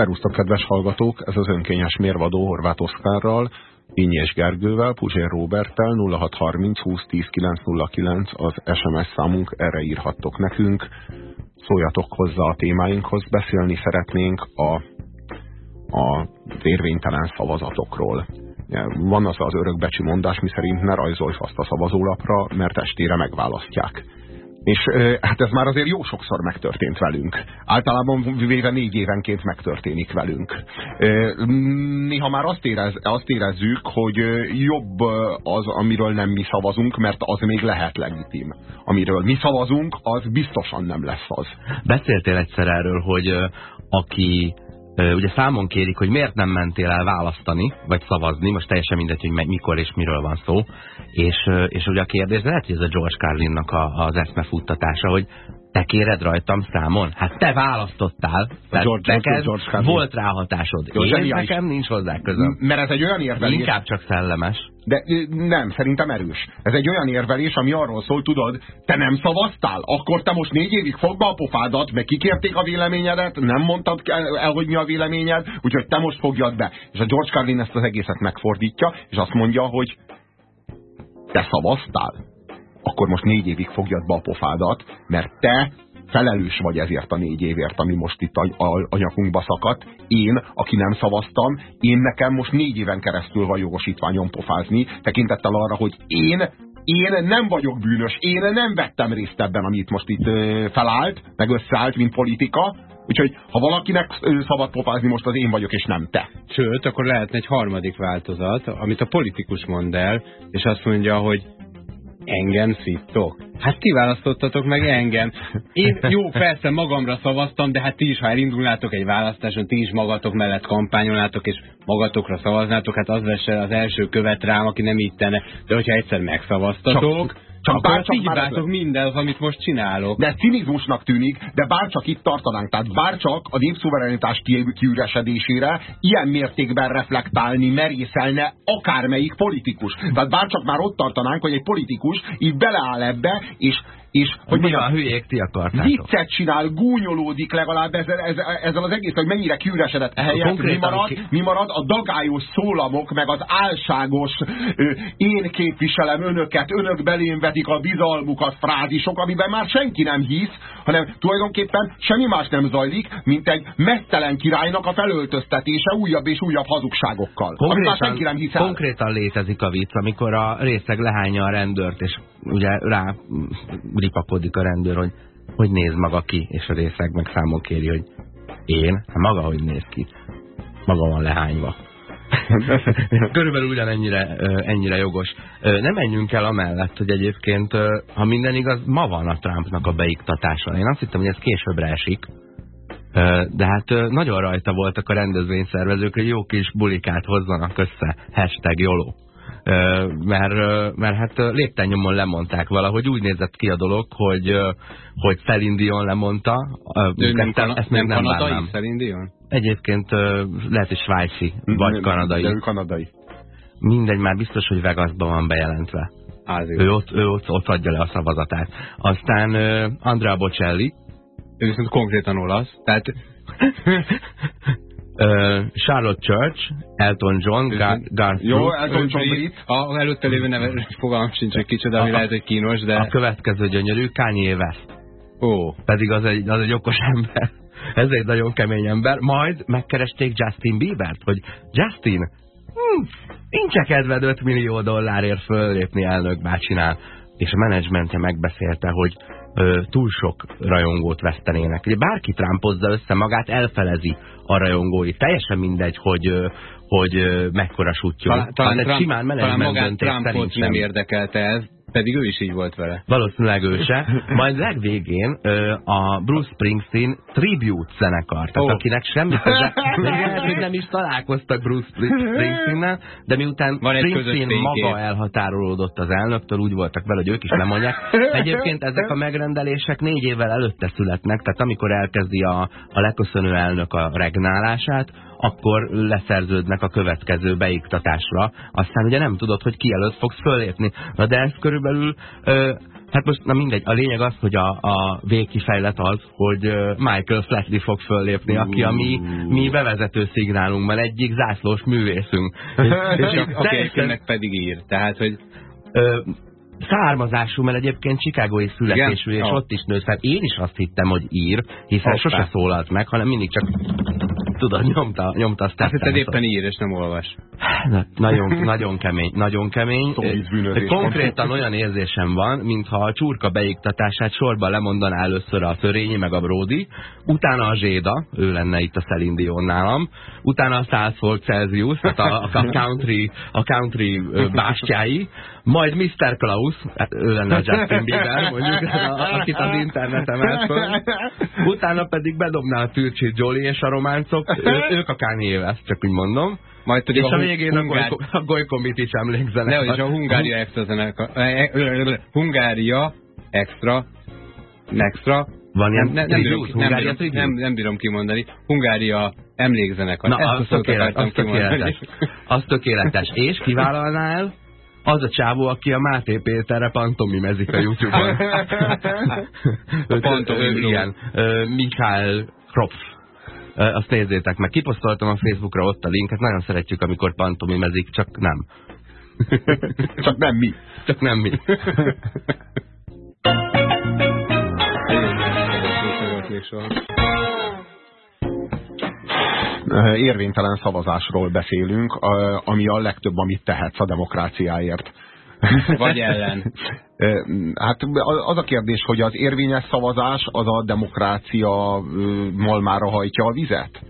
Szerusztok, kedves hallgatók! Ez az önkényes mérvadó Horváth Oszkárral, Inyés Gergővel, Puzsér Róbertel 0630 2010 909 az SMS számunk, erre írhattok nekünk. Szóljatok hozzá a témáinkhoz, beszélni szeretnénk a, a érvénytelen szavazatokról. Van az az örökbecsi mondás, miszerint ne rajzolj azt a szavazólapra, mert estére megválasztják és hát ez már azért jó sokszor megtörtént velünk. Általában véve négy évenként megtörténik velünk. Néha már azt, érez, azt érezzük, hogy jobb az, amiről nem mi szavazunk, mert az még lehet legitim. Amiről mi szavazunk, az biztosan nem lesz az. Beszéltél egyszer erről, hogy aki ugye számon kérik, hogy miért nem mentél el választani, vagy szavazni, most teljesen mindegy, hogy mikor és miről van szó, és, és ugye a kérdés, de lehet, hogy ez a George Carlinnak a, az eszmefuttatása, hogy te kéred rajtam számon? Hát te választottál, George, neked George, George volt ráhatásod. Én nekem nincs hozzá közöm. Mert ez egy olyan érvelés... Inkább csak szellemes. De nem, szerintem erős. Ez egy olyan érvelés, ami arról szól, tudod, te nem szavaztál, akkor te most négy évig fogd be a pofádat, meg kikérték a véleményedet, nem mondtad el, hogy mi a véleményed, úgyhogy te most fogjad be. És a George Carlin ezt az egészet megfordítja, és azt mondja, hogy te szavaztál, akkor most négy évig fogjad be a pofádat, mert te felelős vagy ezért a négy évért, ami most itt a, a, a nyakunkba szakadt. Én, aki nem szavaztam, én nekem most négy éven keresztül van jogosítványom pofázni, tekintettel arra, hogy én én nem vagyok bűnös, én nem vettem részt ebben, amit most itt felállt, meg összeállt, mint politika, Úgyhogy ha valakinek szabad pofázni, most az én vagyok, és nem te. Sőt, akkor lehetne egy harmadik változat, amit a politikus mond el, és azt mondja, hogy engem szittok. Hát ti választottatok meg engem. Én jó, persze magamra szavaztam, de hát ti is, ha elindulnátok egy választáson, ti is magatok mellett kampányolnátok, és magatokra szavaznátok, hát az vesse az első követ rám, aki nem így tenne. De hogyha egyszer megszavaztatok, Csak csak bárcsak hibátok mindez, amit most csinálok. De cinizmusnak tűnik, de bárcsak itt tartanánk. Tehát bárcsak a népszuverenitás kiüresedésére ilyen mértékben reflektálni merészelne akármelyik politikus. Tehát bárcsak már ott tartanánk, hogy egy politikus így beleáll ebbe, és és hogy mi a hülyék ti akartátok. Viccet csinál, gúnyolódik legalább ezzel, ezzel, ezzel az egész, hogy mennyire kiüresedett ehelyett. Mi marad, mi marad? A dagályos szólamok, meg az álságos ö, én képviselem önöket, önök belém vetik a bizalmukat frázisok, amiben már senki nem hisz, hanem tulajdonképpen semmi más nem zajlik, mint egy mesztelen királynak a felöltöztetése újabb és újabb hazugságokkal. Konkrétan, senki nem hisz konkrétan létezik a vicc, amikor a részeg lehányja a rendőrt, és ugye rá ripakodik a rendőr, hogy hogy néz maga ki, és a részeg meg számon kéri, hogy én? Hát maga hogy néz ki? Maga van lehányva. Körülbelül ugyanennyire ennyire jogos. Nem menjünk el amellett, hogy egyébként, ha minden igaz, ma van a Trumpnak a beiktatása. Én azt hittem, hogy ez későbbre esik. De hát nagyon rajta voltak a rendezvényszervezők, hogy jó kis bulikát hozzanak össze. Hashtag YOLO mert, mert hát léptennyomon lemondták valahogy. Úgy nézett ki a dolog, hogy, hogy Celine lemondta. Ő nem, ezt nem, nem kanadai Celine Egyébként lehet, hogy svájci, vagy kanadai. De ő kanadai. Mindegy, már biztos, hogy Vegasban van bejelentve. ő ott, ő ott, ott adja le a szavazatát. Aztán Andrea Bocelli. Ő viszont konkrétan olasz. Tehát Uh, Charlotte Church, Elton John, Gar Garth Jó, Elton John brit. A előtte lévő neve fogalmam sincs, hogy kicsoda, ami a, lehet, hogy kínos, de... A következő gyönyörű, Kanye West. Ó. Pedig az egy, az egy okos ember. Ez egy nagyon kemény ember. Majd megkeresték Justin Biebert, hogy Justin, hm, nincs -e kedved 5 millió dollárért föllépni elnök bácsinál. És a menedzsmentje megbeszélte, hogy ö, túl sok rajongót vesztenének. Ugye bárki trámpozza össze magát, elfelezi a rajongói. Teljesen mindegy, hogy, ö, hogy ö, mekkora sutyó. Talán, talán, Trump, simán talán magát Trumpot nem érdekelte ez, pedig ő is így volt vele. Valószínűleg ő se. Majd legvégén ö, a Bruce Springsteen tribute zenekar. Tehát oh. akinek semmi köze, hogy nem is találkoztak Bruce Springsteennel, de miután Van Springsteen maga elhatárolódott az elnöktől, úgy voltak vele, hogy ők is lemondják. Egyébként ezek a megrendelések négy évvel előtte születnek, tehát amikor elkezdi a, a leköszönő elnök a regnálását, akkor leszerződnek a következő beiktatásra. Aztán ugye nem tudod, hogy ki előtt fogsz fölépni. Na de ez körülbelül ö, Hát most, na mindegy, a lényeg az, hogy a, a végkifejlet az, hogy Michael Flatley fog föllépni, aki a mi, mi bevezető szignálunkban egyik zászlós művészünk. És, és, a teljesen... pedig ír, tehát, hogy... Ö, származású, mert egyébként Chicagói születésű, és ott is nőtt fel. Én is azt hittem, hogy ír, hiszen Hoppá. sose szólalt meg, hanem mindig csak tudod, nyomta, nyomta azt. Azt hitted éppen ír, és nem olvas. Na, nagyon, nagyon kemény, nagyon kemény. Konkrétan olyan érzésem van, mintha a csurka beiktatását sorba lemondaná először a Szörényi, meg a Brody, utána a Zséda, ő lenne itt a Celine nálam, utána a 100 volt Celsius, tehát a, a country, a country bástyái, majd Mr. Klaus, hát ő lenne a Justin Bieber, mondjuk, akit az interneten emelt Utána pedig bedobná a Türcsit Jolly és a románcok, ő, ők a Kanye West, csak úgy mondom. Majd és a, a végén hungár... a Golykomit is emlékzenek. Ne, és a Hungária extra zenekar. Hungária extra, extra, van ilyen nem, nem, bírom, nem, bírom, nem, nem bírom kimondani. Hungária emlékzenekar. Na, az, tökéletes, az, tökéletes. az tökéletes. És kivállalnál az a csávó, aki a Máté Péterre pantomimezik a Youtube-on. Pantomim, igen. Mikhail Kropf. Azt nézzétek meg. Kiposztoltam a Facebookra ott a linket. Nagyon szeretjük, amikor pantomimezik, csak nem. csak nem mi. Csak nem mi. Érvénytelen szavazásról beszélünk, ami a legtöbb, amit tehetsz a demokráciáért. Vagy ellen. Hát az a kérdés, hogy az érvényes szavazás az a demokrácia malmára hajtja a vizet?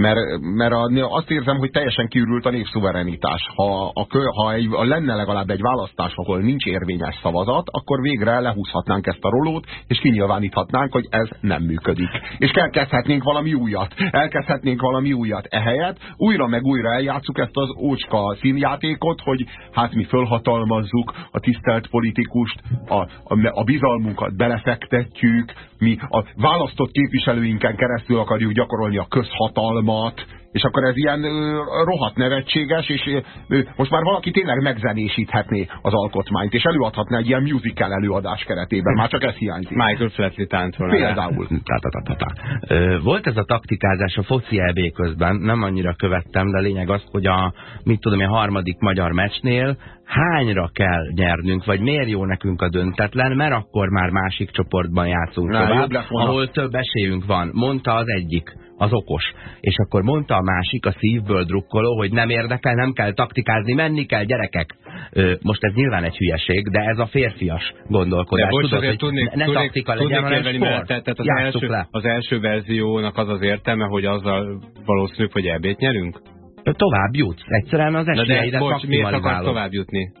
Mert, mert a, azt érzem, hogy teljesen kiürült a népszuverenitás. Ha, a, ha egy, a lenne legalább egy választás, ahol nincs érvényes szavazat, akkor végre lehúzhatnánk ezt a rolót, és kinyilváníthatnánk, hogy ez nem működik. És elkezdhetnénk valami újat. Elkezdhetnénk valami újat. Ehelyett újra meg újra eljátszuk ezt az ócska színjátékot, hogy hát mi fölhatalmazzuk a tisztelt politikust, a, a, a bizalmunkat belefektetjük, mi a választott képviselőinken keresztül akarjuk gyakorolni a közhatalmat, almat, és akkor ez ilyen ö, rohadt nevetséges, és ö, most már valaki tényleg megzenésíthetné az alkotmányt, és előadhatná egy ilyen musical előadás keretében, már csak ez hiányzik. Michael Flatley táncolna. Például. Ta, ta, ta, ta, ta. Volt ez a taktikázás a foci EB közben, nem annyira követtem, de lényeg az, hogy a, mit tudom, a harmadik magyar meccsnél hányra kell nyernünk, vagy miért jó nekünk a döntetlen, mert akkor már másik csoportban játszunk Na, tovább, ahol több esélyünk van. Mondta az egyik az okos. És akkor mondta a másik, a szívből drukkoló, hogy nem érdekel, nem kell taktikázni, menni kell, gyerekek. Ö, most ez nyilván egy hülyeség, de ez a férfias gondolkodás. De bocs, Tudod, hogy tudnék, ne tudnék, taktika legyen, hanem sport. Tehát az első, le. az első verziónak az az értelme, hogy azzal valószínűbb, hogy ebét nyerünk? Tovább jutsz. Egyszerűen az esélyeire de, bocs, miért akarsz tovább jutni?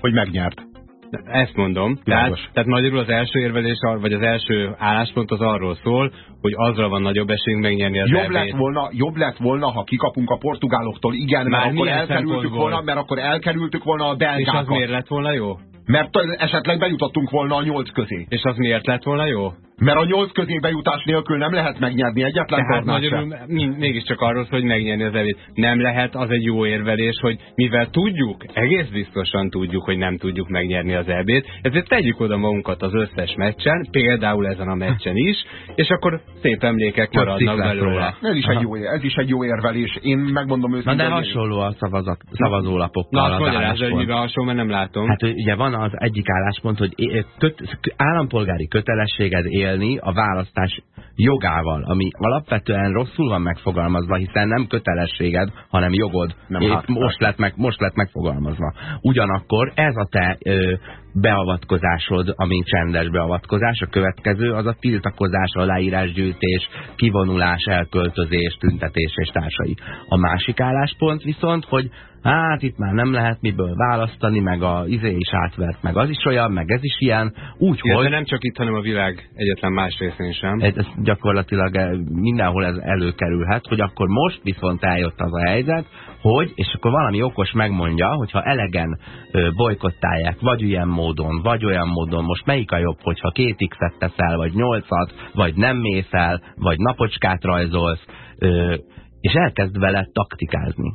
Hogy megnyert. Ezt mondom. Tehát, tehát magyarul az első érvelés, vagy az első álláspont az arról szól, hogy azra van nagyobb esélyünk megnyerni az jobb lett, volna, jobb lett volna, ha kikapunk a portugáloktól, igen, mert akkor elkerültük volna, mert akkor elkerültük volna a belgákat. És az miért lett volna jó? Mert esetleg bejutottunk volna a nyolc közé. És az miért lett volna jó? Mert a nyolc közé bejutás nélkül nem lehet megnyerni egyetlen Tehát magyarul mégiscsak arról hogy megnyerni az evét. Nem lehet az egy jó érvelés, hogy mivel tudjuk, egész biztosan tudjuk, hogy nem tudjuk megnyerni az ebét, ezért tegyük oda magunkat az összes meccsen, például ezen a meccsen is, és akkor szép emlékek maradnak belőle. Ez is, egy jó, ez is egy jó érvelés. Én megmondom őszintén. Na de hasonló a szavazat, szavazólapokkal. Na, azt magyarázza, hogy mivel hasonló, mert nem látom. Hát ugye van az egyik álláspont, hogy köt, állampolgári kötelességed élni a választás jogával, ami alapvetően rosszul van megfogalmazva, hiszen nem kötelességed, hanem jogod. Nem hát, most, lett meg, most lett megfogalmazva. Ugyanakkor ez a te ö, beavatkozásod, ami csendes beavatkozás, a következő az a tiltakozás, a leírásgyűjtés, kivonulás, elköltözés, tüntetés és társai. A másik álláspont viszont, hogy hát itt már nem lehet miből választani, meg a izé is átvert, meg az is olyan, meg ez is ilyen, úgyhogy... nem csak itt, hanem a világ egyetlen más részén sem. Ez, ez gyakorlatilag eh, mindenhol ez előkerülhet, hogy akkor most viszont eljött az a helyzet, hogy, és akkor valami okos megmondja, hogyha elegen bolykottálják, vagy ilyen módon, vagy olyan módon, most melyik a jobb, hogyha két x-et teszel, vagy nyolcat, vagy nem mész el, vagy napocskát rajzolsz, ö, és elkezd vele taktikázni.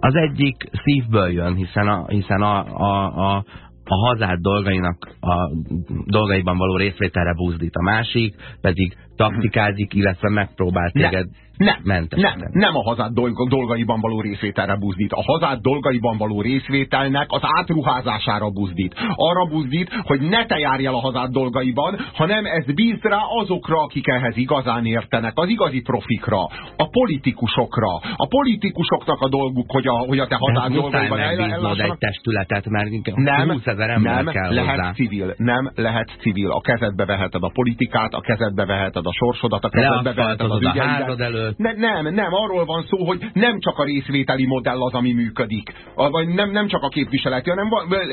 Az egyik szívből jön, hiszen a, hiszen a, a, a a hazád dolgainak a dolgaiban való részvételre buzdít, a másik pedig taktikázik, illetve megpróbál téged nem, nem, nem, nem a hazád dolgaiban való részvételre buzdít. A hazád dolgaiban való részvételnek az átruházására buzdít. Arra buzdít, hogy ne te járj el a hazád dolgaiban, hanem ez bízd rá azokra, akik ehhez igazán értenek, az igazi profikra, a politikusokra. A politikusoknak a dolguk, hogy a, hogy a te hazád dolgaiban ellássanak. egy testületet, mert nem, 20 ezer ember nem kell lehet hozzá. civil, nem lehet civil. A kezedbe veheted a politikát, a kezedbe veheted a sorsodat, a kezedbe veheted az ügyeidet ne, nem, nem, arról van szó, hogy nem csak a részvételi modell az, ami működik. Vagy nem, nem csak a képviseleti, hanem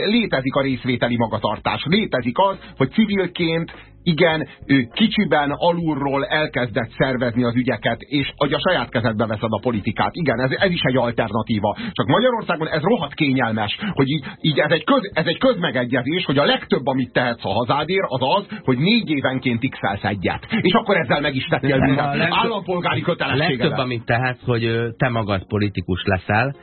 létezik a részvételi magatartás. Létezik az, hogy civilként igen, ő kicsiben alulról elkezdett szervezni az ügyeket, és hogy a saját kezedbe veszed a politikát. Igen, ez, ez is egy alternatíva. Csak Magyarországon ez rohadt kényelmes, hogy így, így ez, egy köz, ez egy közmegegyezés, hogy a legtöbb, amit tehetsz a hazádér, az az, hogy négy évenként x egyet. És akkor ezzel meg is tettél mindent. Állampolgári kötelességedet. Legtöbb, amit tehetsz, hogy te magad politikus leszel,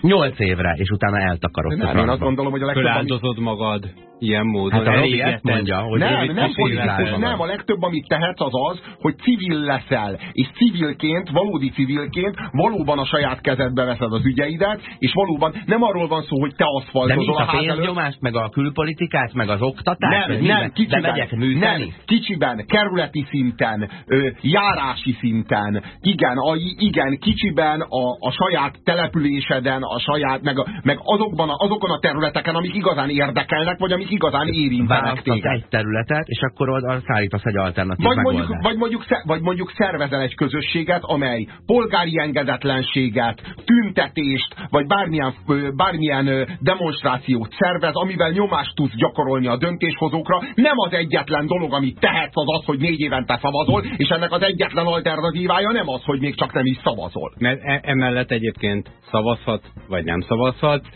nyolc évre, és utána eltakarod. Nem, én azt gondolom, hogy a legtöbb... Feláldozod magad ilyen módon. Hát a Robi mondja, hogy nem, nem politikus, nem, a legtöbb, amit tehetsz az az, hogy civil leszel, és civilként, valódi civilként valóban a saját kezedbe veszed az ügyeidet, és valóban nem arról van szó, hogy te aszfaltozol a, a pénznyomást, meg a külpolitikát, meg az oktatást? Nem, nem, kicsiben, de megyek műteni? Nem, kicsiben, kerületi szinten, ö, járási szinten, igen, a, igen, kicsiben a, a saját településeden, a saját, meg, meg azokban a, azokon a területeken, amik igazán érdekelnek, vagy amik igazán érintenek téged. egy területet, és akkor oda szállítasz egy alternatív vagy mondjuk, vagy, mondjuk, vagy mondjuk szervezel egy közösséget, amely polgári engedetlenséget, tüntetést, vagy bármilyen, bármilyen demonstrációt szervez, amivel nyomást tudsz gyakorolni a döntéshozókra. Nem az egyetlen dolog, amit tehetsz, az az, hogy négy évente szavazol, és ennek az egyetlen alternatívája nem az, hogy még csak nem is szavazol. Mert e emellett egyébként szavazhat, vagy nem szavazhat,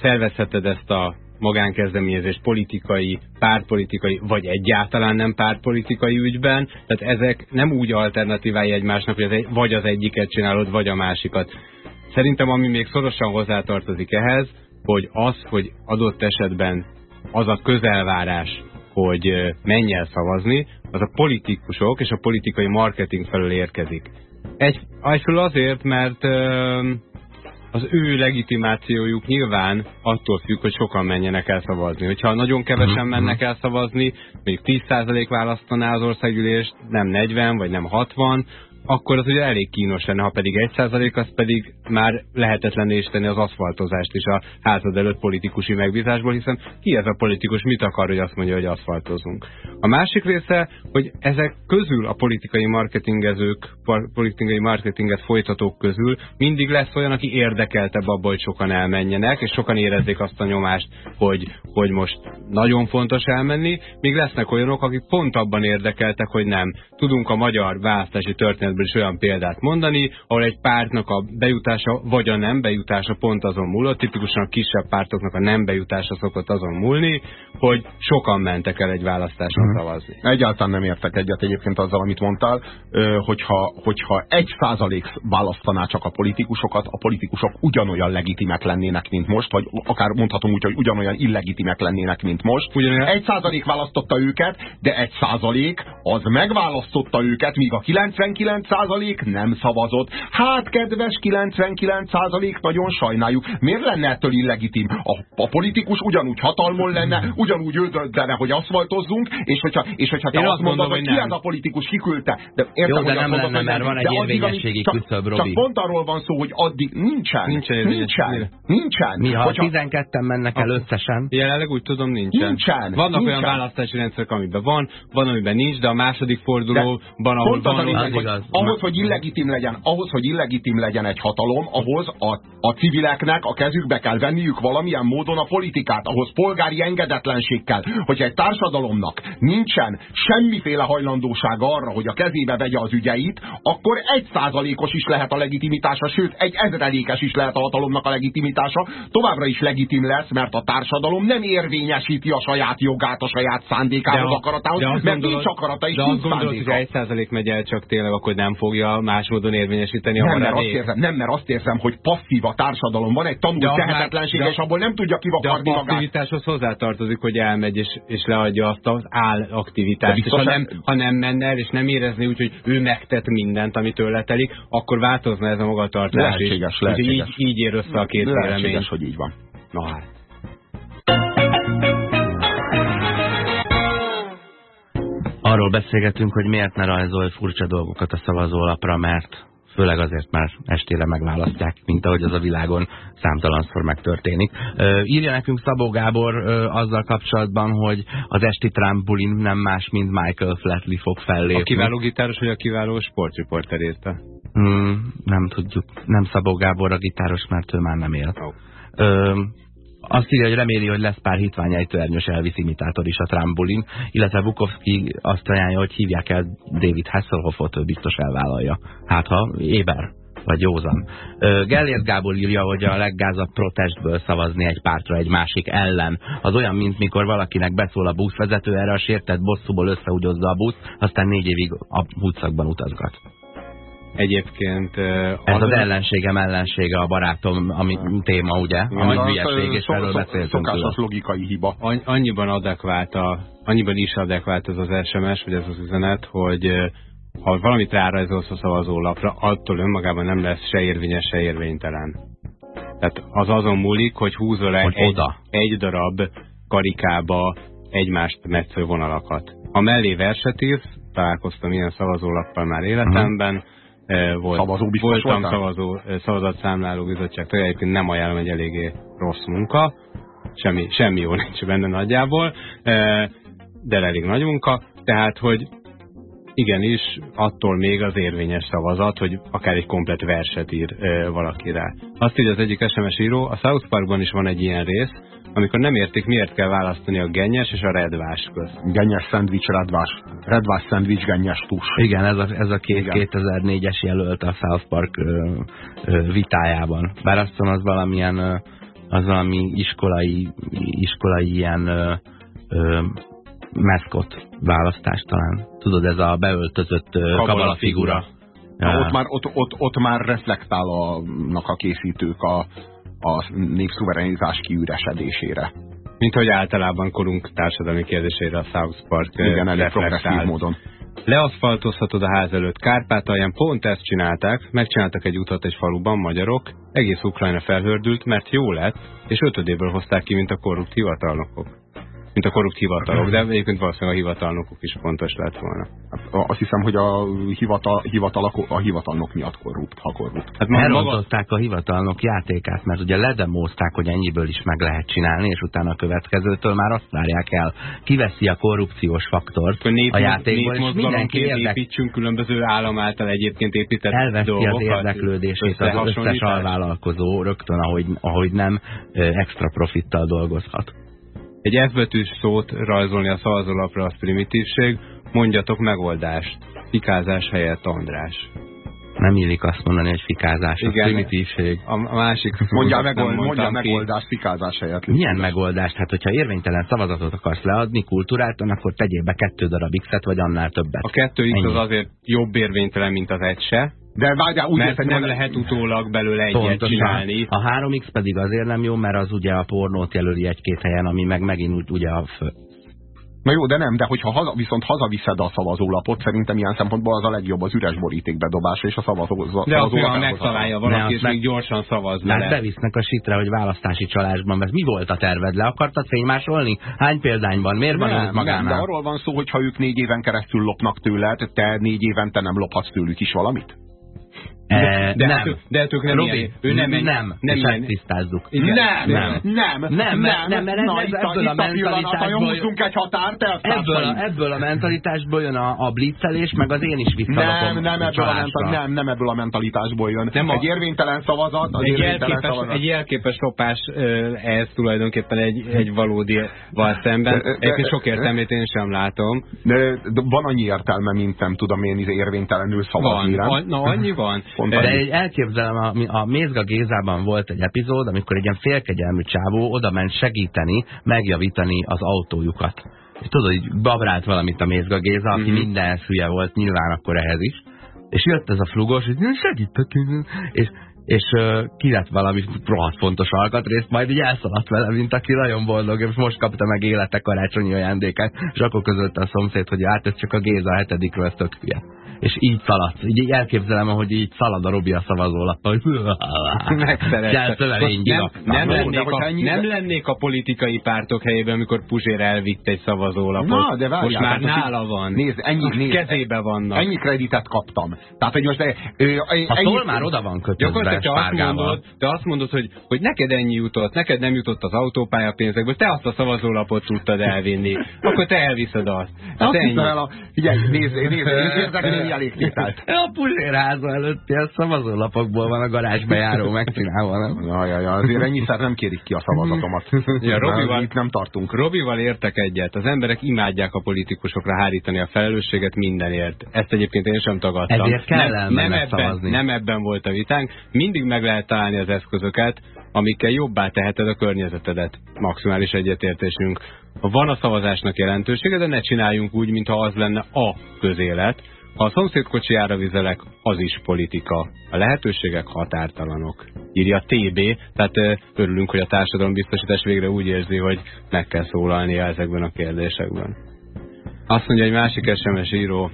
szervezheted ezt a magánkezdeményezés politikai, pártpolitikai, vagy egyáltalán nem pártpolitikai ügyben. Tehát ezek nem úgy alternatívái egymásnak, hogy az egy, vagy az egyiket csinálod, vagy a másikat. Szerintem ami még szorosan hozzátartozik ehhez, hogy az, hogy adott esetben az a közelvárás, hogy menj el szavazni, az a politikusok és a politikai marketing felől érkezik. Egy, egyfelől azért, mert az ő legitimációjuk nyilván attól függ, hogy sokan menjenek el szavazni. Hogyha nagyon kevesen mhm, mennek el szavazni, még 10% választaná az országgyűlést, nem 40 vagy nem 60, akkor az ugye elég kínos lenne, ha pedig egy százalék, az pedig már lehetetlen is tenni az aszfaltozást is a házad előtt politikusi megbízásból, hiszen ki ez a politikus, mit akar, hogy azt mondja, hogy aszfaltozunk. A másik része, hogy ezek közül a politikai marketingezők, politikai marketinget folytatók közül mindig lesz olyan, aki érdekeltebb abban, hogy sokan elmenjenek, és sokan érezzék azt a nyomást, hogy, hogy most nagyon fontos elmenni, míg lesznek olyanok, akik pont abban érdekeltek, hogy nem. Tudunk a magyar választási történetben ebből is olyan példát mondani, ahol egy pártnak a bejutása vagy a nem bejutása pont azon múlott, tipikusan a kisebb pártoknak a nem bejutása szokott azon múlni, hogy sokan mentek el egy választáson hmm. szavazni. Egyáltalán nem értek egyet egyébként azzal, amit mondtál, hogyha, hogyha egy százalék választaná csak a politikusokat, a politikusok ugyanolyan legitimek lennének, mint most, vagy akár mondhatom úgy, hogy ugyanolyan illegitimek lennének, mint most. Ugyanolyan... Egy százalék választotta őket, de egy százalék az megválasztotta őket, míg a 99 százalék nem szavazott. Hát, kedves 99 százalék, nagyon sajnáljuk. Miért lenne ettől illegitim? A, a politikus ugyanúgy hatalmon lenne, ugyanúgy ő döntene, hogy aszfaltozzunk, és hogyha, és hogyha te Én azt mondod, hogy ki ez a politikus kiküldte. De, értem, Jó, de nem mondod, lenne, mert van egy érvényességi küszöb, Robi. Csak pont arról van szó, hogy addig nincsen. Nincsen. Nincsen. nincsen. Mi, ha hogyha... 12-en mennek el összesen? Jelenleg úgy tudom, nincsen. Nincsen. Vannak nincsen. olyan választási rendszerek, amiben van, van, amiben nincs, de a második fordulóban, ahol van, az, az, az, ahhoz, hogy illegitim legyen, ahhoz, hogy illegitim legyen egy hatalom, ahhoz a, a civileknek a kezükbe kell venniük valamilyen módon a politikát, ahhoz polgári engedetlenség kell. Hogyha egy társadalomnak nincsen semmiféle hajlandósága arra, hogy a kezébe vegye az ügyeit, akkor egy százalékos is lehet a legitimitása, sőt, egy ezrelékes is lehet a hatalomnak a legitimitása, továbbra is legitim lesz, mert a társadalom nem érvényesíti a saját jogát, a saját szándékához, akaratához, mert nincs akarata is de nincs azt gondolod, hogy egy százalék megy el csak tényleg, akkor nem fogja más módon érvényesíteni nem, a mert azt érzem, nem, mert azt érzem, hogy passzív a társadalom, van egy tanult tehetetlensége, és abból nem tudja kivakarni magát. De a aktivitáshoz hozzátartozik, hogy elmegy és, és leadja azt az áll aktivitást. És ha nem, ha nem menne el, és nem érezni úgy, hogy ő megtett mindent, amit tőle telik, akkor változna ez a magatartás lehetséges. Lehetséges. Így, így ér össze a két lehetséges, vélemény. hogy így van. Na hát. Arról beszélgetünk, hogy miért ne rajzolj furcsa dolgokat a szavazólapra, mert főleg azért, mert estére megválasztják, mint ahogy az a világon számtalanszor megtörténik. Uh, írja nekünk Szabó Gábor uh, azzal kapcsolatban, hogy az esti Trump bulin nem más, mint Michael Flatley fog fellépni. A kiváló gitáros, vagy a kiváló sportriporter érte? Hmm, nem tudjuk. Nem Szabó Gábor a gitáros, mert ő már nem él. Oh. Uh, azt írja, hogy reméli, hogy lesz pár hitványejtőernyős Elvis imitátor is a Trambulin, illetve Bukowski azt ajánlja, hogy hívják el David Hasselhoffot, ő biztos elvállalja. Hát ha éber, vagy józan. Gellért Gábor írja, hogy a leggázabb protestből szavazni egy pártra egy másik ellen. Az olyan, mint mikor valakinek beszól a buszvezető, erre a sértett bosszúból összeúgyozza a busz, aztán négy évig a utcakban utazgat. Egyébként... Ez az ellenségem ellensége a barátom, ami téma, ugye? Ami hülyeség, és erről beszéltünk. Szokásos logikai hiba. Annyiban adekvált, a, annyiban is adekvált ez az SMS, vagy ez az üzenet, hogy ha valamit rárajzolsz a szavazólapra, attól önmagában nem lesz se érvényes, se érvénytelen. Tehát az azon múlik, hogy húzol -e egy, oda. egy darab karikába egymást metsző vonalakat. Ha mellé verset írsz, találkoztam ilyen szavazólappal már életemben, uh mhm. -huh volt, szavazó voltam szavazó, szavazatszámláló bizottság tagja, egyébként nem ajánlom egy eléggé rossz munka, semmi, semmi jó nincs benne nagyjából, de elég nagy munka, tehát, hogy igenis attól még az érvényes szavazat, hogy akár egy komplet verset ír valakire. Azt így az egyik SMS író, a South Parkban is van egy ilyen rész, amikor nem értik, miért kell választani a gennyes és a redvás közt. Gennyes szendvics, redvás. Redvás szendvics, gennyes tus. Igen, ez a, ez a két 2004-es jelölt a South Park ö, ö, vitájában. Bár azt mondom, az valamilyen ö, az valami iskolai, iskolai ilyen ö, ö, meszkot választás talán. Tudod, ez a beöltözött kabala figura. Ja. Ott, már, ott, ott, ott már reflektálnak a készítők a, a népszuverenizás kiüresedésére. Mint hogy általában korunk társadalmi kérdésére a South Park Igen, elég progresszív módon. Leaszfaltozhatod a ház előtt Kárpátalján, pont ezt csinálták, megcsináltak egy utat egy faluban magyarok, egész Ukrajna felhördült, mert jó lett, és ötödéből hozták ki, mint a korrupt hivatalnokok mint a korrupt hivatalok, de egyébként valószínűleg a hivatalnokok is fontos lett volna. Hát, azt hiszem, hogy a, hivatal, hivatalok, a hivatalnok miatt korrupt, ha korrupt. Hát Elrontották maga... a hivatalnok játékát, mert ugye ledemózták, hogy ennyiből is meg lehet csinálni, és utána a következőtől már azt várják el. Kiveszi a korrupciós faktort nép, a játékból, és mindenki érdek... építsünk különböző állam által egyébként épített Elveszi dolgokat, az érdeklődését az összes alvállalkozó rögtön, ahogy, ahogy nem extra profittal dolgozhat. Egy F betűs szót rajzolni a szavazólapra az primitívség, mondjatok megoldást. Fikázás helyett András. Nem illik azt mondani, hogy fikázás, Igen, az primitívség. A, a másik mondja, megold, mondja megoldást fikázás helyett. Milyen megoldást? Hát, hogyha érvénytelen szavazatot akarsz leadni kultúráltan, akkor tegyél be kettő darab X-et, vagy annál többet. A kettő X az azért jobb érvénytelen, mint az egy se. De várjál, úgy mert nem lehet utólag belőle egyet Pontosan. csinálni. A 3X pedig azért nem jó, mert az ugye a pornót jelöli egy-két helyen, ami meg megint úgy, ugye a Na jó, de nem, de hogyha haza, viszont hazaviszed a szavazólapot, szerintem ilyen szempontból az a legjobb az üres boríték bedobása és a szavazó, De a megtalálja valaki, és még gyorsan szavaz bele. Hát bevisznek a sitre, hogy választási csalásban, mert mi volt a terved? Le akartad fénymásolni? Hány példányban? Miért van ez magánál? Nem, de arról van szó, hogy ha ők négy éven keresztül lopnak tőled, te négy évente nem lophatsz tőlük is valamit? De, de, nem. Hát, de hát ők nem Robi, ilyen, ő nem, nem, nem, nem ilyen. tisztázzuk. Igen. Nem, nem, nem, nem, nem, nem, mert Na, ez, ebből a mentalitásból egy határt, ebből, a, ebből a mentalitásból jön a, a blitzelés, meg az én is visszalapom. Nem, nem ebből, a mentalitásból, nem, nem ebből a mentalitásból jön. Nem egy érvénytelen szavazat, az egy érvénytelen szavazat. Egy jelképes lopás ez tulajdonképpen egy, egy valódi val szemben. Egyébként sok értelmét én sem látom. De, de van annyi értelme, mint nem tudom én érvénytelenül szavazni. Van, na annyi van. Pont De egy elképzelem, a, a Mézga Gézában volt egy epizód, amikor egy ilyen félkegyelmű csávó oda ment segíteni, megjavítani az autójukat. És tudod, hogy babrált valamit a Mézga Géza, aki mm -hmm. minden hülye volt, nyilván akkor ehhez is És jött ez a flugos, hogy segítek, és, és uh, ki lett valami rohadt fontos alkatrészt, majd így elszaladt vele, mint aki nagyon boldog, és most kapta meg élete karácsonyi ajándékát, és akkor közölte a szomszéd, hogy hát ez csak a Géza a hetedikről, ez tök hülye és így szalad. Így elképzelem, hogy így szalad a Robi a szavazólappa, hogy nem, nem, lennék a, nem lennék a politikai pártok helyében, amikor Puzsér elvitt egy szavazólapot. Na, de várjál, most már nála van. Nézd, ennyi, nézd, kezébe vannak. Ennyi kreditet kaptam. Tehát, hogy most... Ö, ha ennyi... szól, már oda van kötözve te azt, mondod, te azt mondod, hogy, hogy neked ennyi jutott, neked nem jutott az autópálya pénzekből, te azt a szavazólapot tudtad elvinni, akkor te elviszed azt. Hát azt ennyi. El a, figyelj, nézd, nézd, nézd, nézd, nézd, tételt. A Puzsérháza előtti a szavazólapokból van a garázsbejáró megcsinálva, nem? Ja, ja, ja, azért ennyiszer nem kérik ki a szavazatomat. Ja, Robival, itt nem tartunk. Robival értek egyet. Az emberek imádják a politikusokra hárítani a felelősséget mindenért. Ezt egyébként én sem tagadtam. Ezért kell nem, nem, ebben, nem ebben volt a vitánk. Mindig meg lehet találni az eszközöket, amikkel jobbá teheted a környezetedet. Maximális egyetértésünk. Van a szavazásnak jelentősége, de ne csináljunk úgy, mintha az lenne a közélet, ha a szomszédkocsijára vizelek, az is politika. A lehetőségek határtalanok. Írja TB, tehát örülünk, hogy a társadalombiztosítás végre úgy érzi, hogy meg kell szólalnia ezekben a kérdésekben. Azt mondja egy másik SMS író,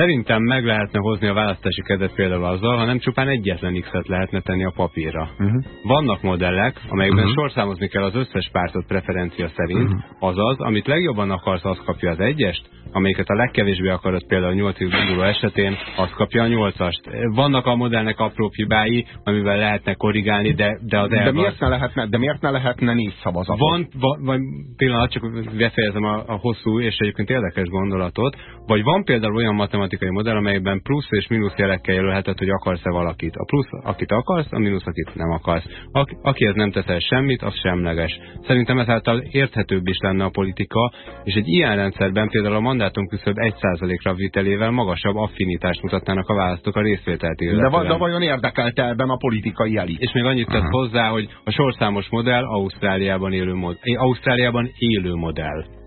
Szerintem meg lehetne hozni a választási kedvet például azzal, ha nem csupán egyetlen X-et lehetne tenni a papírra. Uh mhm. -huh. Vannak modellek, amelyekben uh mhm. -huh. sorszámozni kell az összes pártot preferencia szerint, uh mhm. -huh. azaz, amit legjobban akarsz, az kapja az egyest, amelyiket a legkevésbé akarod például a 8 induló esetén, az kapja a 8-ast. Vannak a modellnek apró hibái, amivel lehetne korrigálni, de, de az de miért, ne lehetne, de miért ne lehetne négy szavazat? Van, van, van, pillanat, csak befejezem a, a hosszú és egyébként érdekes gondolatot, vagy van például olyan matematikai modell, amelyben plusz és mínusz jelekkel jelölheted, hogy akarsz-e valakit. A plusz, akit akarsz, a mínusz, akit nem akarsz. Aki, akihez nem teszel semmit, az semleges. Szerintem ezáltal érthetőbb is lenne a politika, és egy ilyen rendszerben például a mandátum küszöb 1%-ra vitelével magasabb affinitást mutatnának a választók a részvételt illetően. De, de vajon érdekelte ebben a politikai elit? És még annyit tesz hozzá, hogy a sorszámos modell Ausztráliában élő, mod Ausztráliában élő modell.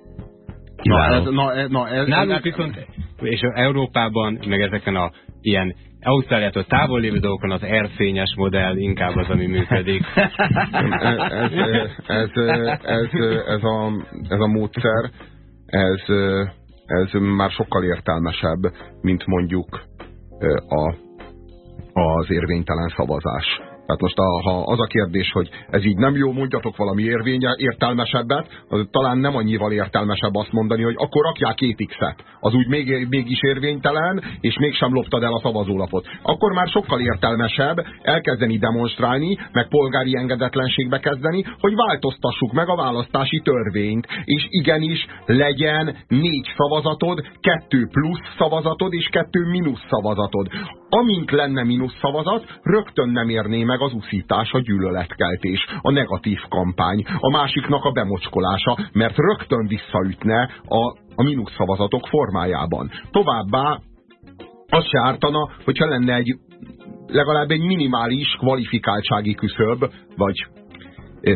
Na, ez, na, na, ez, Nálunk ennek... viszont, és Európában, meg ezeken a ilyen Ausztráliától távol lévő dolgokon az erfényes modell inkább az, ami működik. ez, ez, ez, ez, ez, a, ez a módszer, ez, ez már sokkal értelmesebb, mint mondjuk a, az érvénytelen szavazás. Tehát most a, ha az a kérdés, hogy ez így nem jó, mondjatok valami érvénye, értelmesebbet, az talán nem annyival értelmesebb azt mondani, hogy akkor rakják két X-et. Az úgy még, mégis érvénytelen, és mégsem loptad el a szavazólapot. Akkor már sokkal értelmesebb elkezdeni demonstrálni, meg polgári engedetlenségbe kezdeni, hogy változtassuk meg a választási törvényt. És igenis legyen négy szavazatod, kettő plusz szavazatod, és kettő mínusz szavazatod. Amint lenne mínusz szavazat, rögtön nem érné meg az uszítás, a gyűlöletkeltés, a negatív kampány, a másiknak a bemocskolása, mert rögtön visszaütne a, a mínusz szavazatok formájában. Továbbá az se ártana, hogyha lenne egy legalább egy minimális kvalifikáltsági küszöb, vagy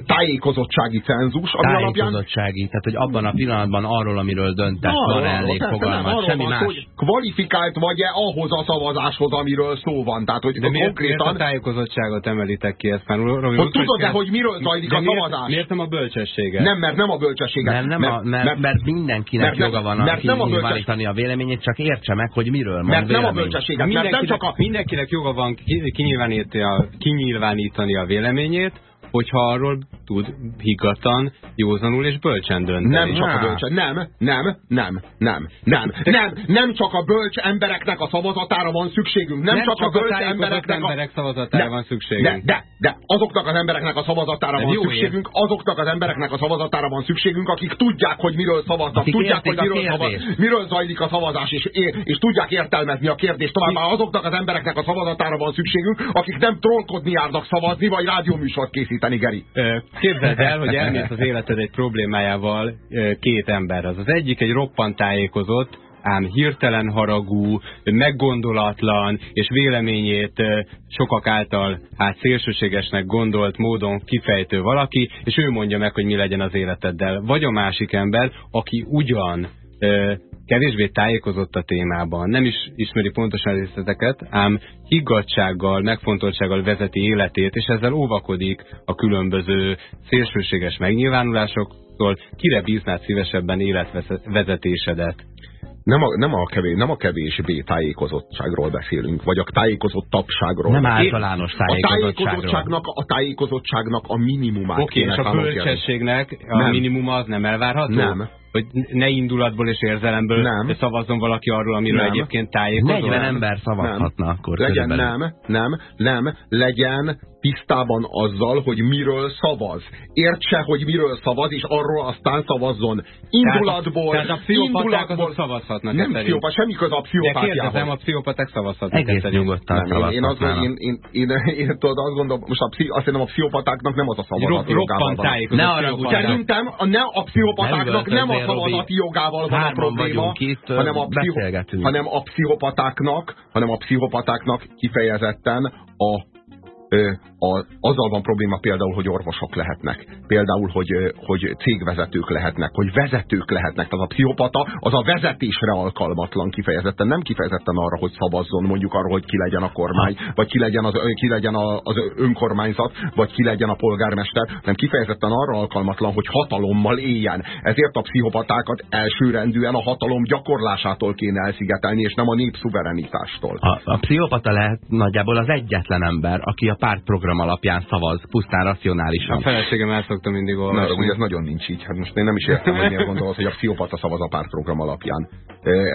tájékozottsági cenzus, ami tájékozottsági, alapján... tehát hogy abban a pillanatban arról, amiről döntett, van elég fogalmat, semmi van, más. Hogy kvalifikált vagy-e ahhoz a szavazáshoz, amiről szó van. Tehát, hogy de miért, konkrétan... miért a tájékozottságot emelitek ki ezt már? Hogy tudod-e, hogy miről zajlik a szavazás? Miért nem a bölcsességet? Nem, mert nem a bölcsességet. Nem, nem mert, a, mert, mert, mert mindenkinek mert, joga van mert nem a bölcsességet. a véleményét, csak értse meg, hogy miről mond Mert nem a bölcsességet. Mert nem csak a... Mindenkinek joga van kinyilvánítani a véleményét, hogyha arról tud higgadtan, józanul és bölcsen dönteni. Nem csak a bölcs, nem, nem, nem, nem, nem, nem, nem csak a bölcs embereknek a szavazatára van szükségünk, nem, nem csak, csak a bölcs embereknek a... emberek szavazatára de, van szükségünk. De, de, de, azoknak az embereknek a szavazatára de van szükségünk, ér. azoknak az embereknek a szavazatára van szükségünk, akik tudják, hogy miről szavaznak, akik tudják, hogy miről, szavaz, miről zajlik a szavazás, és, és tudják értelmezni a kérdést. Továbbá azoknak az embereknek a szavazatára van szükségünk, akik nem trollkodni járnak szavazni, vagy rádióműsort készíteni, Geri. Képzeld el, hogy elmész az életed egy problémájával két ember. Az egyik egy roppant tájékozott, ám hirtelen haragú, meggondolatlan, és véleményét sokak által hát szélsőségesnek gondolt módon kifejtő valaki, és ő mondja meg, hogy mi legyen az életeddel. Vagy a másik ember, aki ugyan kevésbé tájékozott a témában, nem is ismeri pontosan részleteket, ám higgadsággal, megfontoltsággal vezeti életét, és ezzel óvakodik a különböző szélsőséges megnyilvánulásoktól, kire bíznád szívesebben életvezetésedet? Nem a, nem, a kevés, nem a kevésbé tájékozottságról beszélünk, vagy a tájékozottabbságról. Nem általános tájékozottságról. A tájékozottságnak a, tájékozottságnak a minimumát Oké, okay, és a bölcsességnek a nem. minimum az nem elvárható? Nem hogy ne indulatból és érzelemből nem. szavazzon valaki arról, amiről nem. egyébként tájékozol. 40 ember szavazhatna nem. akkor Legyen nem, nem, nem, legyen tisztában azzal, hogy miről szavaz. Értse, hogy miről szavaz, és arról aztán szavazzon. Indulatból, tehát a, tehát a indulatból szavazhatnak. Nem pszichopat, semmi köz a pszichopátiához. De kérdezem, a pszichopaták szavazhatnak. Egész nyugodtan nem, én, azt, én, én, én, én, tudod, azt gondolom, most a, pszi, azt hiszem a pszichopatáknak nem az a szavazati jogával van. Ne arra, Szerintem a, ne, a pszichopatáknak nem a szavazati jogával van a probléma, hanem, a hanem a pszichopatáknak, hanem a pszichopatáknak kifejezetten a, azzal van probléma például, hogy orvosok lehetnek, például, hogy, hogy cégvezetők lehetnek, hogy vezetők lehetnek. Tehát a pszichopata az a vezetésre alkalmatlan kifejezetten, nem kifejezetten arra, hogy szavazzon mondjuk arra, hogy ki legyen a kormány, vagy ki legyen az, ki legyen az önkormányzat, vagy ki legyen a polgármester, hanem kifejezetten arra alkalmatlan, hogy hatalommal éljen. Ezért a pszichopatákat elsőrendűen a hatalom gyakorlásától kéne elszigetelni, és nem a népszuverenitástól. A, a pszichopata lehet nagyjából az egyetlen ember, aki a pártprogram alapján szavaz, pusztán racionálisan. A feleségem el szokta mindig olvasni. Na, ugye ez nagyon nincs így. Hát most én nem is értem, hogy miért gondolod, hogy a pszichopata szavaz a pártprogram alapján.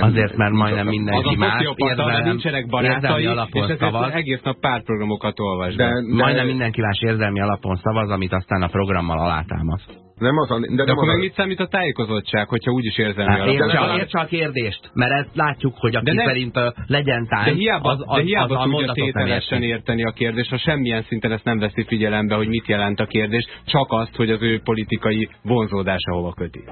Azért, mert majdnem mindenki az más érzelem, nincsenek barátai, alapon és szavaz. egész nap pártprogramokat olvas. De, de, majdnem mindenki más érzelmi alapon szavaz, amit aztán a programmal alátámaszt. Nem az a, de, de nem akkor az meg mit számít a tájékozottság, hogyha úgyis érzelmi hát, alapon? Értse a kérdést, mert ezt látjuk, hogy aki de szerint a legyen tánc, de hiába, az, az, de hiába az tudja tételesen érteni a kérdést, ha semmilyen szinten ezt nem veszi figyelembe, hogy mit jelent a kérdés, csak azt, hogy az ő politikai vonzódása hova köti.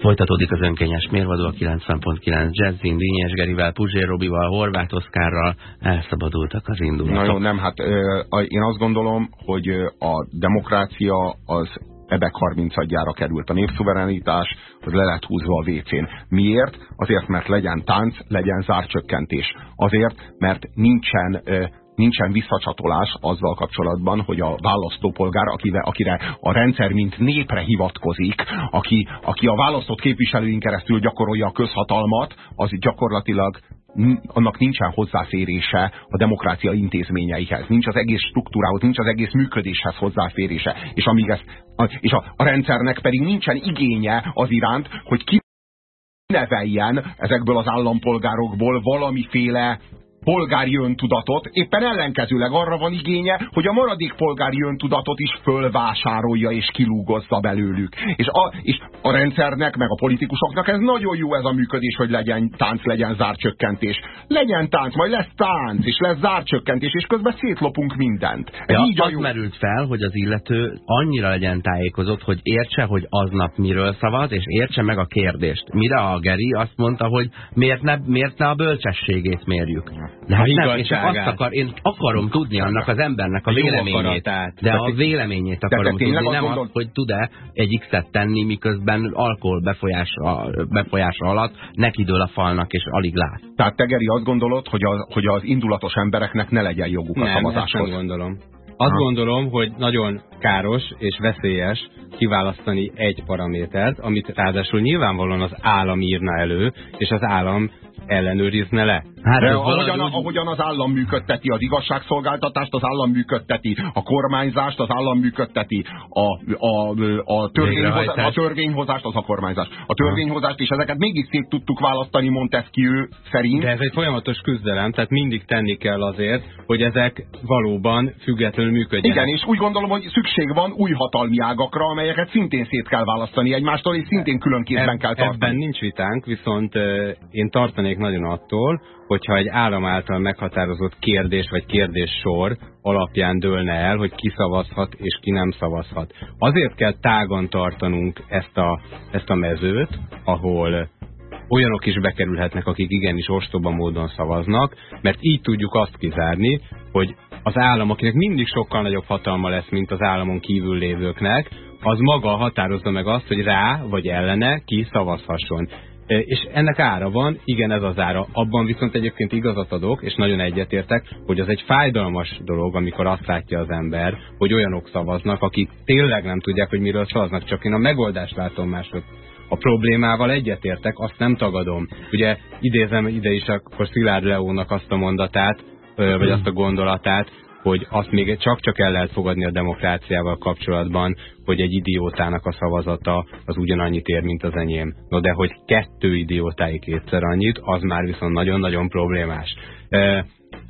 Folytatódik az önkényes mérvadó a 90.9 Jazzin, Dínyes Gerivel, Puzsér Robival, Horváth Oszkárral elszabadultak az indulatok. Na jó, nem, hát ö, én azt gondolom, hogy a demokrácia az ebek 30 adjára került. A népszuverenitás az le lett húzva a WC-n. Miért? Azért, mert legyen tánc, legyen zárcsökkentés. Azért, mert nincsen nincsen visszacsatolás azzal kapcsolatban, hogy a választópolgár, akire, akire a rendszer mint népre hivatkozik, aki, aki a választott képviselőink keresztül gyakorolja a közhatalmat, az gyakorlatilag annak nincsen hozzáférése a demokrácia intézményeihez, nincs az egész struktúrához, nincs az egész működéshez hozzáférése. És, amíg ez, és a, a rendszernek pedig nincsen igénye az iránt, hogy ki neveljen ezekből az állampolgárokból valamiféle polgári öntudatot, éppen ellenkezőleg arra van igénye, hogy a maradék polgári öntudatot is fölvásárolja és kilúgozza belőlük. És a, és a rendszernek, meg a politikusoknak ez nagyon jó ez a működés, hogy legyen tánc, legyen zárcsökkentés. Legyen tánc, majd lesz tánc, és lesz zárcsökkentés, és közben szétlopunk mindent. Ez ja, így az jó. merült fel, hogy az illető annyira legyen tájékozott, hogy értse, hogy aznap miről szavaz, és értse meg a kérdést. Mire a Geri azt mondta, hogy miért ne, miért ne a bölcsességét mérjük. De hát nem, és azt akar, én akarom tudni annak az embernek a, véleményét. De a véleményét akarom tudni, nem gondol... azt, hogy tud-e egy X-et tenni, miközben alkohol befolyása, befolyása alatt nekidől a falnak, és alig lát. Tehát te Geri azt gondolod, hogy, a, hogy az indulatos embereknek ne legyen joguk a szavazáshoz? Nem, gondolom. Azt ha. gondolom, hogy nagyon káros és veszélyes kiválasztani egy paramétert, amit ráadásul nyilvánvalóan az állam írna elő, és az állam ellenőrizne le. Hát, De ahogyan, úgy... ahogyan az állam működteti az igazságszolgáltatást, az állam működteti a kormányzást, az állam működteti a, a, a, törvényhozást, a törvényhozást, az a kormányzás. A törvényhozást, és ezeket mégis szét tudtuk választani Montesquieu szerint. De ez egy folyamatos küzdelem, tehát mindig tenni kell azért, hogy ezek valóban függetlenül működjenek. Igen, és úgy gondolom, hogy szükség van új hatalmi ágakra, amelyeket szintén szét kell választani egymástól, és szintén külön kézben kell tartani. Ebben nincs vitánk, viszont én tartanék nagyon attól, hogyha egy állam által meghatározott kérdés vagy kérdéssor alapján dőlne el, hogy ki szavazhat és ki nem szavazhat. Azért kell tágan tartanunk ezt a, ezt a mezőt, ahol olyanok is bekerülhetnek, akik igenis ostoba módon szavaznak, mert így tudjuk azt kizárni, hogy az állam, akinek mindig sokkal nagyobb hatalma lesz, mint az államon kívül lévőknek, az maga határozza meg azt, hogy rá vagy ellene ki szavazhasson. És ennek ára van, igen, ez az ára. Abban viszont egyébként igazat adok, és nagyon egyetértek, hogy az egy fájdalmas dolog, amikor azt látja az ember, hogy olyanok szavaznak, akik tényleg nem tudják, hogy miről szavaznak, csak én a megoldást látom mások. A problémával egyetértek, azt nem tagadom. Ugye idézem ide is akkor Szilárd Leónak azt a mondatát, vagy azt a gondolatát, hogy azt még csak-csak el lehet fogadni a demokráciával kapcsolatban, hogy egy idiótának a szavazata az ugyanannyit ér, mint az enyém. No de hogy kettő idiótái kétszer annyit, az már viszont nagyon-nagyon problémás.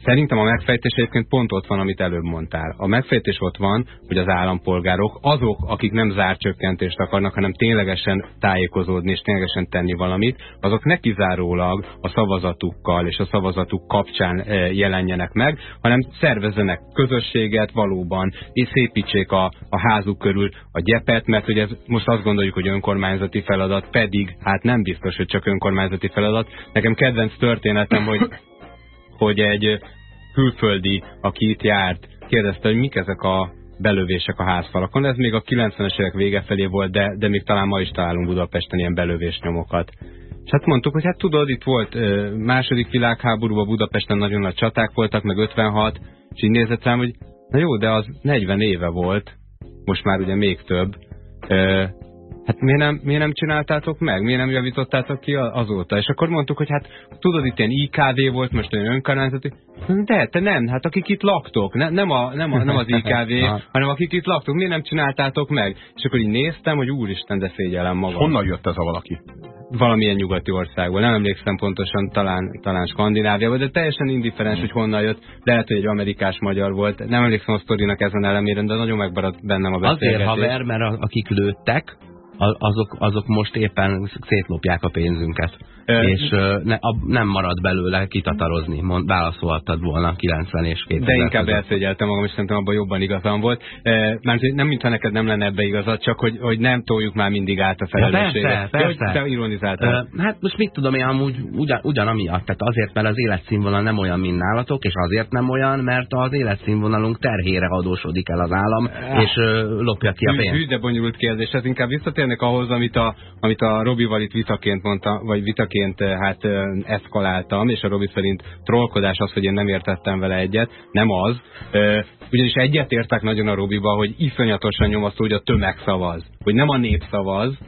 Szerintem a megfejtés egyébként pont ott van, amit előbb mondtál. A megfejtés ott van, hogy az állampolgárok, azok, akik nem zárcsökkentést akarnak, hanem ténylegesen tájékozódni és ténylegesen tenni valamit, azok ne kizárólag a szavazatukkal és a szavazatuk kapcsán eh, jelenjenek meg, hanem szervezzenek közösséget valóban, és szépítsék a, a házuk körül a gyepet, mert hogy ez most azt gondoljuk, hogy önkormányzati feladat, pedig hát nem biztos, hogy csak önkormányzati feladat. Nekem kedvenc történetem, hogy hogy egy külföldi, aki itt járt, kérdezte, hogy mik ezek a belövések a házfalakon. Ez még a 90-es évek vége felé volt, de, de még talán ma is találunk Budapesten ilyen belövésnyomokat. És hát mondtuk, hogy hát tudod, itt volt második világháborúban Budapesten nagyon nagy csaták voltak, meg 56, és így nézett rám, hogy na jó, de az 40 éve volt, most már ugye még több, hát miért nem, miért nem csináltátok meg? Miért nem javítottátok ki azóta? És akkor mondtuk, hogy hát tudod, itt ilyen IKV volt, most olyan önkormányzati. De, te nem, hát akik itt laktok, ne, nem, a, nem, a, nem az IKV, hanem akik itt laktok, miért nem csináltátok meg? És akkor így néztem, hogy úristen, de szégyellem magam. Honnan jött ez a valaki? Valamilyen nyugati országból, nem emlékszem pontosan, talán, talán Skandináviából, de teljesen indiferens, hmm. hogy honnan jött. Lehet, hogy egy amerikás magyar volt. Nem emlékszem a sztorinak ezen elemére, de nagyon megmaradt bennem a beszélgetés. Azért haver, mert akik lőttek, azok, azok most éppen szétlopják a pénzünket és ne, a, nem marad belőle kitatarozni, mond, válaszolhattad volna 90 és 2000 De inkább elszégyeltem magam, és szerintem abban jobban igazam volt. E, mert nem, mintha neked nem lenne ebbe igazad, csak hogy, hogy nem toljuk már mindig át a felelősséget. Ja, persze, persze. Te ironizáltál. Hát most mit tudom én, amúgy ugyan, ugyanamiatt, tehát azért, mert az életszínvonal nem olyan, mint nálatok, és azért nem olyan, mert az életszínvonalunk terhére adósodik el az állam, ja. és ö, lopja ki a pénzt. Hű, de bonyolult kérdés. Ez inkább visszatérnek ahhoz, amit a, amit a Robival itt vitaként mondta, vagy vitaként egyébként eh, hát eh, eszkaláltam, és a Robi szerint trollkodás az, hogy én nem értettem vele egyet, nem az. Eh, ugyanis egyet értek nagyon a Robiba, hogy iszonyatosan nyomasztó, hogy a tömeg szavaz. Hogy nem a nép szavaz,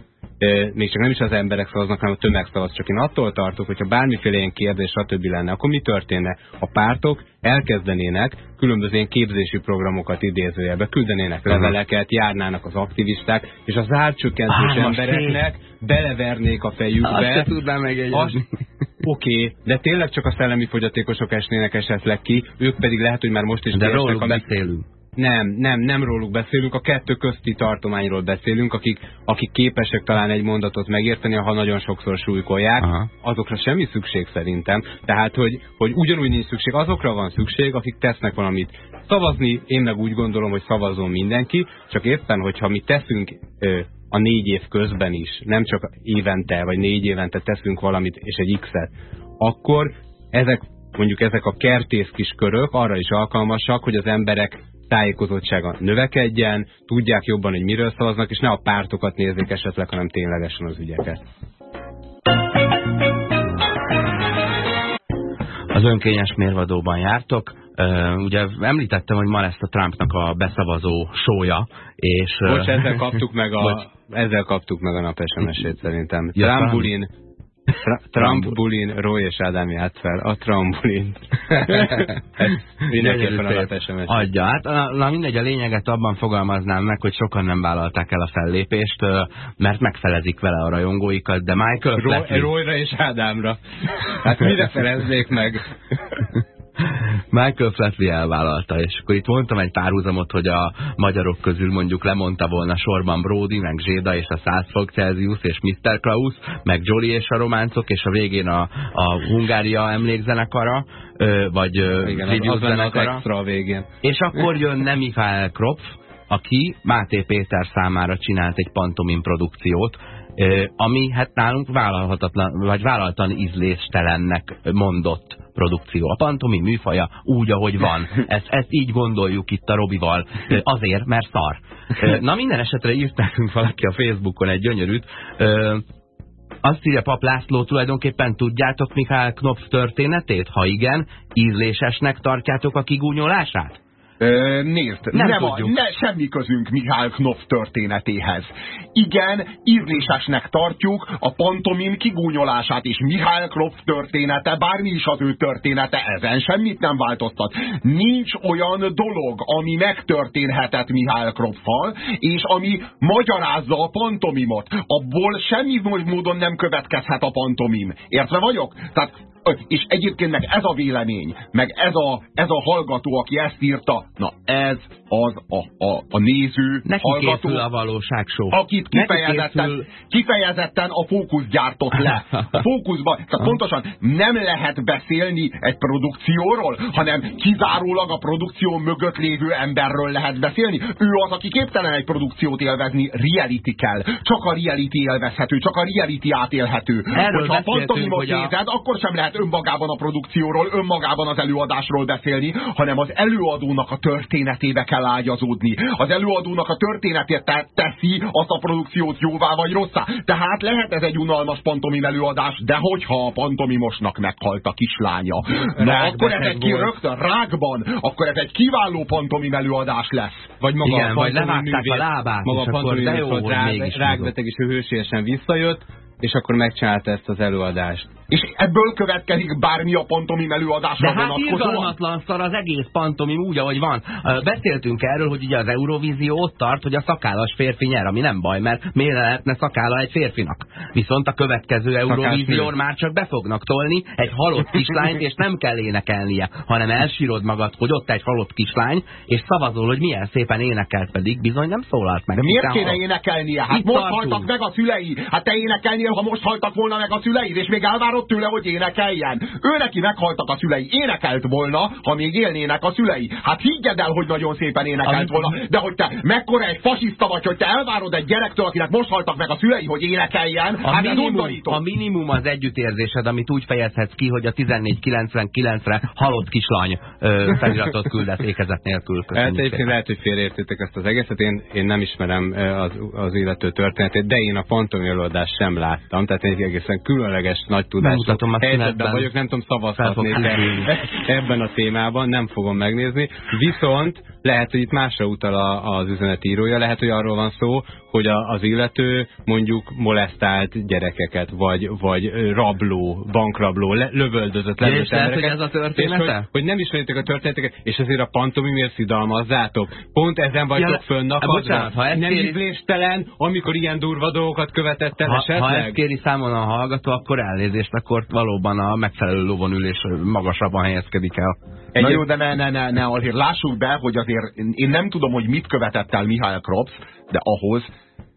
még csak nem is az emberek szavaznak, hanem a tömeg szavaz. Csak én attól tartok, hogyha bármiféle ilyen kérdés, stb. lenne, akkor mi történne? A pártok elkezdenének különböző ilyen képzési programokat idézőjelbe, küldenének leveleket, járnának az aktivisták, és az árcsökkentés embereknek belevernék a fejükbe. Azt tudnám megegyezni. Oké, okay, de tényleg csak a szellemi fogyatékosok esnének esetleg ki, ők pedig lehet, hogy már most is De róluk amik... beszélünk. Nem, nem, nem róluk beszélünk, a kettő közti tartományról beszélünk, akik, akik képesek talán egy mondatot megérteni, ha nagyon sokszor súlykolják, Aha. azokra semmi szükség szerintem. Tehát, hogy, hogy ugyanúgy nincs szükség, azokra van szükség, akik tesznek valamit. Szavazni, én meg úgy gondolom, hogy szavazom mindenki, csak éppen, hogyha mi teszünk a négy év közben is, nem csak évente, vagy négy évente teszünk valamit, és egy X-et, akkor ezek mondjuk ezek a kertész kis körök arra is alkalmasak, hogy az emberek tájékozottsága növekedjen, tudják jobban, hogy miről szavaznak, és ne a pártokat nézzék esetleg, hanem ténylegesen az ügyeket. Az önkényes mérvadóban jártok. Uh, ugye említettem, hogy ma lesz a Trumpnak a beszavazó sója, és... Bocs, ezzel kaptuk meg a, ezzel kaptuk meg a nap SMS-ét szerintem. Ja, Trumpulin Trambulin, Roy és Ádám járt fel. A trambulin. Mindenképpen a SMS. Adja. Hát, na mindegy, a lényeget abban fogalmaznám meg, hogy sokan nem vállalták el a fellépést, mert megfelezik vele a rajongóikat, de Michael Roy, Royra és Ádámra. Hát mire feleznék meg? Michael Flatley elvállalta, és akkor itt mondtam egy párhuzamot, hogy a magyarok közül mondjuk lemondta volna sorban Brody, meg Zséda és a 100 fok Celsius és Mr. Klaus, meg Jolly és a románcok, és a végén a, a Hungária emlékzenekara, vagy Igen, az, az zenekara. Az extra a végén. És akkor jön Nemifael Kropf, aki Máté Péter számára csinált egy pantomim produkciót, ami hát nálunk vállalhatatlan, vagy vállaltan ízléstelennek mondott produkció. A pantomim műfaja úgy, ahogy van. Ezt, ezt így gondoljuk itt a Robival. Azért, mert szar. Na minden esetre írt nekünk valaki a Facebookon egy gyönyörűt. Azt írja Pap László, tulajdonképpen tudjátok Mikhail Knopf történetét? Ha igen, ízlésesnek tartjátok a kigúnyolását? Nézd, nem, nem a, ne, semmi közünk Mihály Knopf történetéhez. Igen, ízlésesnek tartjuk a pantomim kigúnyolását, és Mihály Knopf története, bármi is az ő története, ezen semmit nem változtat. Nincs olyan dolog, ami megtörténhetett Mihály Knopffal, és ami magyarázza a pantomimot. Abból semmi módon nem következhet a pantomim. Értve vagyok? Tehát és egyébként meg ez a vélemény, meg ez a, ez a hallgató, aki ezt írta, na ez az a, a, a néző, Neki hallgató, a valóság show. akit kifejezetten, készül... kifejezetten a fókusz gyártott le. A fókuszban, tehát pontosan nem lehet beszélni egy produkcióról, hanem kizárólag a produkció mögött lévő emberről lehet beszélni. Ő az, aki képtelen egy produkciót élvezni, reality kell. Csak a reality élvezhető, csak a reality átélhető. Erről Hogyha a fantomimot nézed, a... akkor sem lehet lehet önmagában a produkcióról, önmagában az előadásról beszélni, hanem az előadónak a történetébe kell ágyazódni. Az előadónak a történetét te teszi azt a produkciót jóvá vagy rosszá. Tehát lehet ez egy unalmas pantomim előadás, de hogyha a pantomimosnak meghalt a kislánya, na akkor ez egy ki rögtön rákban, akkor ez egy kiváló pantomim előadás lesz. Vagy maga Igen, a vagy levágták a lábát, maga a pantomim rákbeteg és ő hősiesen visszajött, és akkor megcsinálta ezt az előadást. És ebből következik bármi a pantomim előadásra De hát irgalmatlan szar az egész pantomim úgy, ahogy van. Beszéltünk erről, hogy ugye az Eurovízió ott tart, hogy a szakállas férfi nyer, ami nem baj, mert miért lehetne szakála egy férfinak. Viszont a következő Eurovízión már csak be fognak tolni egy halott kislányt, és nem kell énekelnie, hanem elsírod magad, hogy ott egy halott kislány, és szavazol, hogy milyen szépen énekelt pedig, bizony nem szólalt meg. De miért kéne énekelnie? Hát Itt most tartunk. haltak meg a szülei. Hát te énekelnél, ha most haltak volna meg a szüleid, és még elvárod várod tőle, hogy énekeljen. Ő neki meghaltak a szülei. Énekelt volna, ha még élnének a szülei. Hát higgyed el, hogy nagyon szépen énekelt volna. De hogy te mekkora egy fasiszta vagy, hogy te elvárod egy gyerektől, akinek most haltak meg a szülei, hogy énekeljen. A, hát minimum, a minimum az együttérzésed, amit úgy fejezhetsz ki, hogy a 1499-re halott kislány feliratot küldett ékezet nélkül. Hát egyébként lehet, hogy félreértétek ezt az egészet. Én, én nem ismerem az, az illető történetét, de én a fantomi előadást sem láttam. Tehát egy egészen különleges nagy tudás Megmutatom a helyzetben vagyok, nem tudom szavazhatni ebben a témában, nem fogom megnézni. Viszont lehet, hogy itt másra utal az üzenetírója, lehet, hogy arról van szó, hogy a, az illető mondjuk molesztált gyerekeket, vagy, vagy rabló, bankrabló, le, lövöldözött, levőtt lehet, hogy ez a története? És hogy, hogy nem ismeritek a történeteket, és azért a pantomimért szidalmazzátok. Pont ezen vagytok ja, fönnakadva. Ha nem kéri... ízléstelen, amikor ilyen durva dolgokat követett el ha, esetleg? Ha ezt kéri számon a hallgató, akkor elnézést, akkor valóban a megfelelő lovon ülés magasabban helyezkedik el. Egy Na jó, de ne, ne, ne, ne, azért lássuk be, hogy azért én nem tudom, hogy mit követett el Mihály Kropf, de ahhoz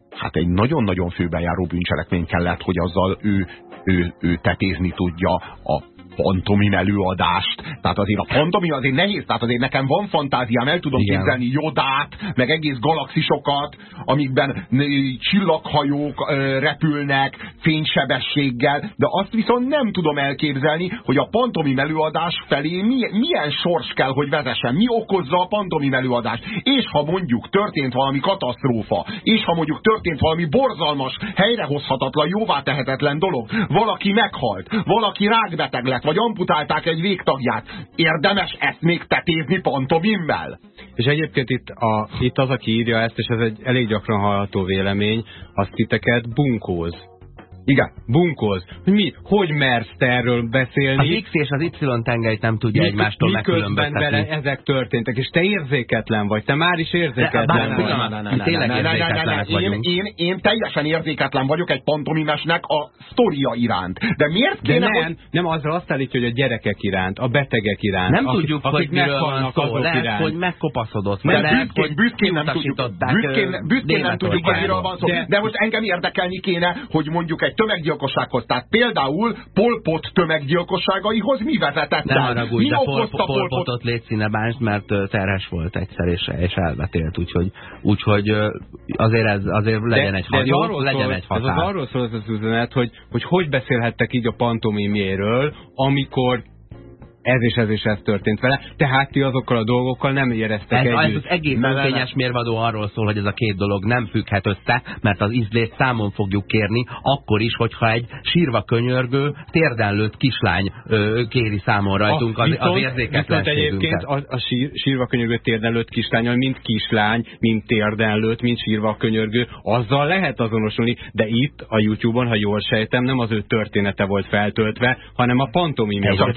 hát egy nagyon-nagyon főbejáró bűncselekmény kellett, hogy azzal ő, ő, ő tetézni tudja a pantomim előadást. Tehát azért a pantomim azért nehéz, tehát azért nekem van fantáziám, el tudom Igen. képzelni Jodát, meg egész galaxisokat, amikben csillaghajók repülnek fénysebességgel, de azt viszont nem tudom elképzelni, hogy a pantomim előadás felé milyen, milyen sors kell, hogy vezessen, mi okozza a pantomim előadást. És ha mondjuk történt valami katasztrófa, és ha mondjuk történt valami borzalmas, helyrehozhatatlan, jóvá tehetetlen dolog, valaki meghalt, valaki rákbeteg lett, vagy amputálták egy végtagját. Érdemes ezt még tetézni pantomimmel? És egyébként itt, a, itt az, aki írja ezt, és ez egy elég gyakran hallható vélemény, azt titeket bunkóz. Igen. Bunkóz. Mi? Hogy mersz te erről beszélni? Az X és az Y tengelyt nem tudja mi, egymástól megkülönböztetni. vele ezek történtek, és te érzéketlen vagy, te már is érzéketlen vagy. Tényleg érzéketlenek vagyunk. Én, én, én teljesen érzéketlen vagyok egy pantomimesnek a sztoria iránt. De miért kéne, De nem, hogy... nem azzal azt állítja, hogy a gyerekek iránt, a betegek iránt. Nem akik, tudjuk, akik hogy miről van szó. Lehet, iránt. hogy megkopaszodott. De lehet, hogy büszkén nem tudjuk, büszkén, büszkén nem tudjuk, hogy miről van szó. De most engem érdekelni kéne, hogy mondjuk egy tömeggyilkossághoz. Tehát például Polpot tömeggyilkosságaihoz mi vezetett Nem haragudj, de Pol Polpotot légy mert terhes volt egyszer, és, és elvetélt, úgyhogy, úgyhogy azért, ez, azért legyen de, egy, jó, arról legyen egy határ. Ez az arról szól az, az üzenet, hogy, hogy hogy beszélhettek így a pantomimjéről, amikor ez és ez és ez történt vele, tehát ti azokkal a dolgokkal nem éreztek ez, együtt. Ez az egész önkényes mérvadó arról szól, hogy ez a két dolog nem függhet össze, mert az ízlét számon fogjuk kérni, akkor is, hogyha egy sírva könyörgő, térdenlőtt kislány ö, kéri számon rajtunk az, viszont, az érzéketlenségünket. egyébként a, a sír, sírva könyörgő térdenlőtt kislányal, mint kislány, mint térdenlőtt, mint sírva könyörgő, azzal lehet azonosulni, de itt a YouTube-on, ha jól sejtem, nem az ő története volt feltöltve, hanem a pantomim. Amikor,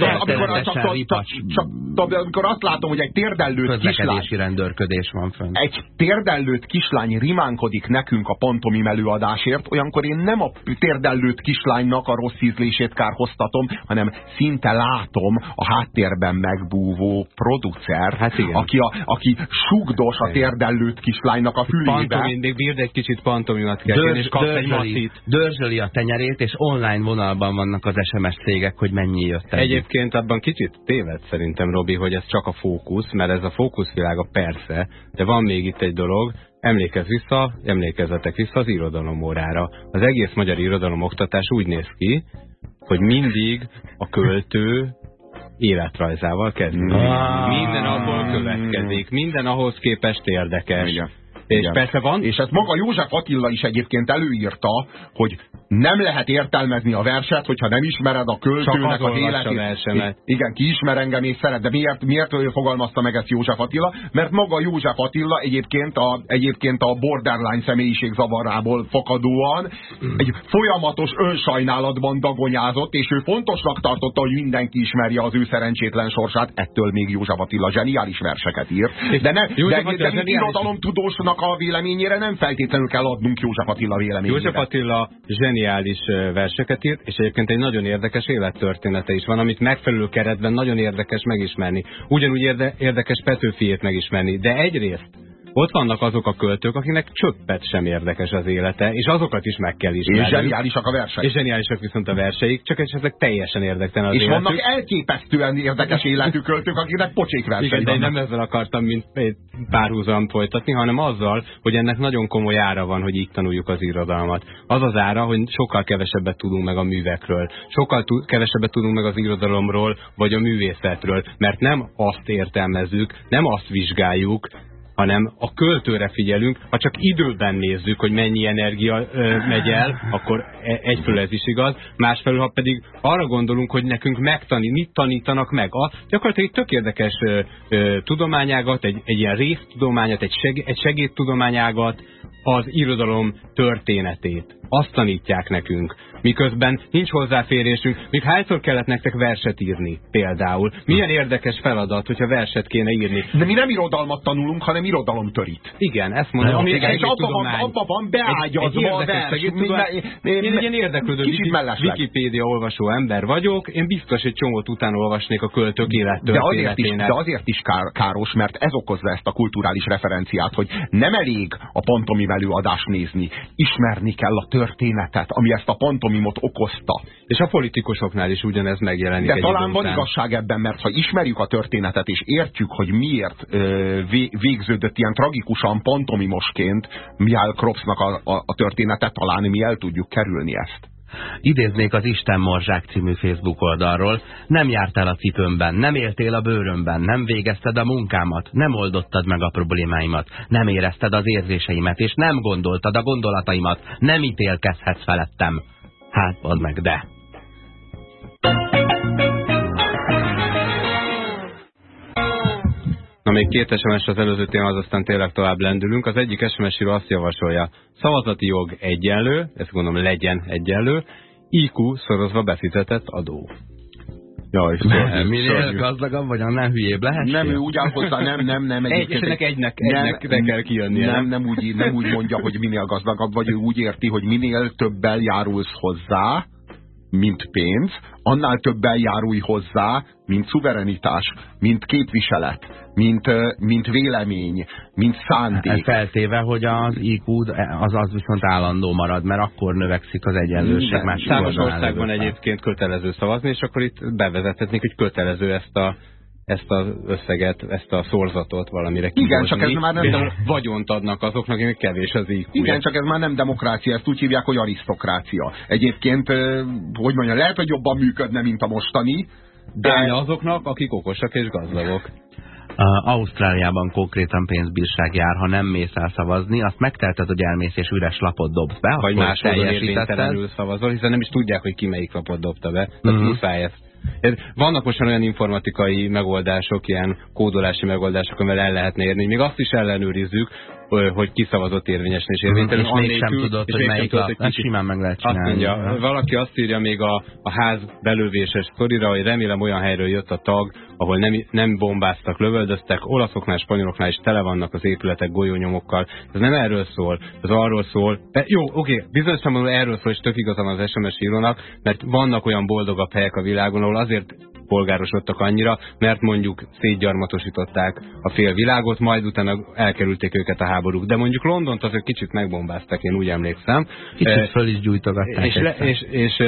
csak, csak, csak, amikor azt látom, hogy egy térdellőt kislány... rendőrködés van fönn. Egy térdellőt kislány rimánkodik nekünk a pantomim előadásért, olyankor én nem a térdellőt kislánynak a rossz ízlését kárhoztatom, hanem szinte látom a háttérben megbúvó producer, hát igen. aki, a, aki sugdos a térdellőt kislánynak a fülébe. Pantomim, bírd egy kicsit pantomimat kell Dörzs, és kapsz egy masszit. Dörzsöli a tenyerét, és online vonalban vannak az SMS cégek, hogy mennyi jött el. Egyébként abban kicsit téved szerintem, Robi, hogy ez csak a fókusz, mert ez a fókuszvilága persze, de van még itt egy dolog, emlékezz vissza, emlékezzetek vissza az irodalom órára. Az egész magyar irodalom oktatás úgy néz ki, hogy mindig a költő életrajzával kezdődik. Ah. Minden abból következik, minden ahhoz képest érdekes. Igen. És Igen. persze van. És ezt maga József Attila is egyébként előírta, hogy nem lehet értelmezni a verset, hogyha nem ismered a költőnek az életét. Igen, ki ismer engem és szeret, de miért, miért fogalmazta meg ezt József Attila? Mert maga József Attila egyébként a, egyébként a borderline személyiség zavarából fakadóan egy folyamatos önsajnálatban dagonyázott, és ő fontosnak tartotta, hogy mindenki ismerje az ő szerencsétlen sorsát, ettől még József Attila zseniális verseket írt. De, ne, de, de, de, de irodalomtudósnak a véleményére nem feltétlenül kell adnunk József Attila véleményére. József Attila zseniális verseket írt, és egyébként egy nagyon érdekes élettörténete is van, amit megfelelő keretben nagyon érdekes megismerni. Ugyanúgy érde érdekes Petőfiét megismerni, de egyrészt ott vannak azok a költők, akinek csöppet sem érdekes az élete, és azokat is meg kell ismerni. És zseniálisak a verseik. És zseniálisak viszont a verseik, csak esetleg teljesen érdektelen az És életük. vannak elképesztően érdekes életű költők, akinek pocsék verseik Igen, de én nem ezzel akartam mint párhuzam folytatni, hanem azzal, hogy ennek nagyon komoly ára van, hogy így tanuljuk az irodalmat. Az az ára, hogy sokkal kevesebbet tudunk meg a művekről, sokkal kevesebbet tudunk meg az irodalomról, vagy a művészetről, mert nem azt értelmezzük, nem azt vizsgáljuk, hanem a költőre figyelünk, ha csak időben nézzük, hogy mennyi energia ö, megy el, akkor e, egyfelől ez is igaz, másfelől, ha pedig arra gondolunk, hogy nekünk megtani, mit tanítanak meg, a, gyakorlatilag egy tök érdekes ö, ö, tudományágat, egy, egy ilyen résztudományát, egy, seg, egy segédtudományágat, az irodalom történetét. Azt tanítják nekünk miközben nincs hozzáférésünk. Még hányszor kellett nektek verset írni például? Milyen érdekes feladat, hogyha verset kéne írni? De mi nem irodalmat tanulunk, hanem törít. Igen, ezt mondom. Ami igen, és abban van, abba van beágyazva a vers. Én egy ilyen érdeklődő Wikipédia olvasó ember vagyok, én biztos egy csomót után olvasnék a költők élettörténetének. De azért is, de azért is kár, káros, mert ez okozza ezt a kulturális referenciát, hogy nem elég a pantomim előadást nézni, ismerni kell a történetet, ami ezt a pantomim pantomimot okozta. És a politikusoknál is ugyanez megjelenik. De talán van után. igazság ebben, mert ha ismerjük a történetet, és értjük, hogy miért ö, végződött ilyen tragikusan pantomimosként Mihály Kropsnak a, a, a története, talán mi el tudjuk kerülni ezt. Idéznék az Isten Morzsák című Facebook oldalról. Nem jártál a cipőmben, nem éltél a bőrömben, nem végezted a munkámat, nem oldottad meg a problémáimat, nem érezted az érzéseimet, és nem gondoltad a gondolataimat, nem ítélkezhetsz felettem. Hát, add meg, de. Na még két SMS az előző téma, az aztán tényleg tovább lendülünk. Az egyik SMS azt javasolja, szavazati jog egyenlő, ezt gondolom legyen egyenlő, IQ szorozva befizetett adó. Ja, és minél gazdagabb vagy, annál hülyébb lehet. Nem, ő úgy áll hozzá, nem, nem, nem. Egyesnek egynek, egynek nem, kell kijönnie. Nem, nem, úgy, nem úgy mondja, hogy minél gazdagabb vagy, ő úgy érti, hogy minél többel járulsz hozzá, mint pénz, annál többel járulj hozzá, mint szuverenitás, mint képviselet, mint, mint vélemény, mint szándék. Feltéve, hogy az IQ az, az viszont állandó marad, mert akkor növekszik az egyenlőség. Más Számos országban egyébként kötelező szavazni, és akkor itt bevezethetnék, hogy kötelező ezt a ezt az összeget, ezt a szorzatot valamire kihozni. Igen, csak ez már nem... Dem... Vagyont adnak azoknak, akik kevés az iq -ja. Igen, csak ez már nem demokrácia, ezt úgy hívják, hogy arisztokrácia. Egyébként, hogy mondja, lehet, hogy jobban működne, mint a mostani, de azoknak, akik okosak és gazdagok. Uh, Ausztráliában konkrétan pénzbírság jár, ha nem mész el szavazni, azt megtelted, hogy elmész és üres lapot dobsz be. Vagy más érvénytelenül szavazol, hiszen nem is tudják, hogy ki melyik lapot dobta be. Tehát mm -hmm. muszáj ezt vannak most olyan informatikai megoldások, ilyen kódolási megoldások, amivel el lehetne érni. Még azt is ellenőrizzük, hogy kiszavazott érvényesen és érvénytelen. És mégsem tudod, hogy melyik lap. Ezt simán meg lehet csinálni. Azt mondja, valaki azt írja még a, a ház belővéses sztorira, hogy remélem olyan helyről jött a tag, ahol nem, nem bombáztak, lövöldöztek, olaszoknál, spanyoloknál is tele vannak az épületek golyónyomokkal. Ez nem erről szól, ez arról szól. De jó, oké, bizonyos számomra erről szól, és tök igazam az SMS írónak, mert vannak olyan boldogabb helyek a világon, ahol azért polgárosodtak annyira, mert mondjuk szétgyarmatosították a fél világot, majd utána elkerülték őket a háborúk. De mondjuk Londont azért kicsit megbombáztak, én úgy emlékszem. Kicsit föl is gyújtogatták. És, le, és, és,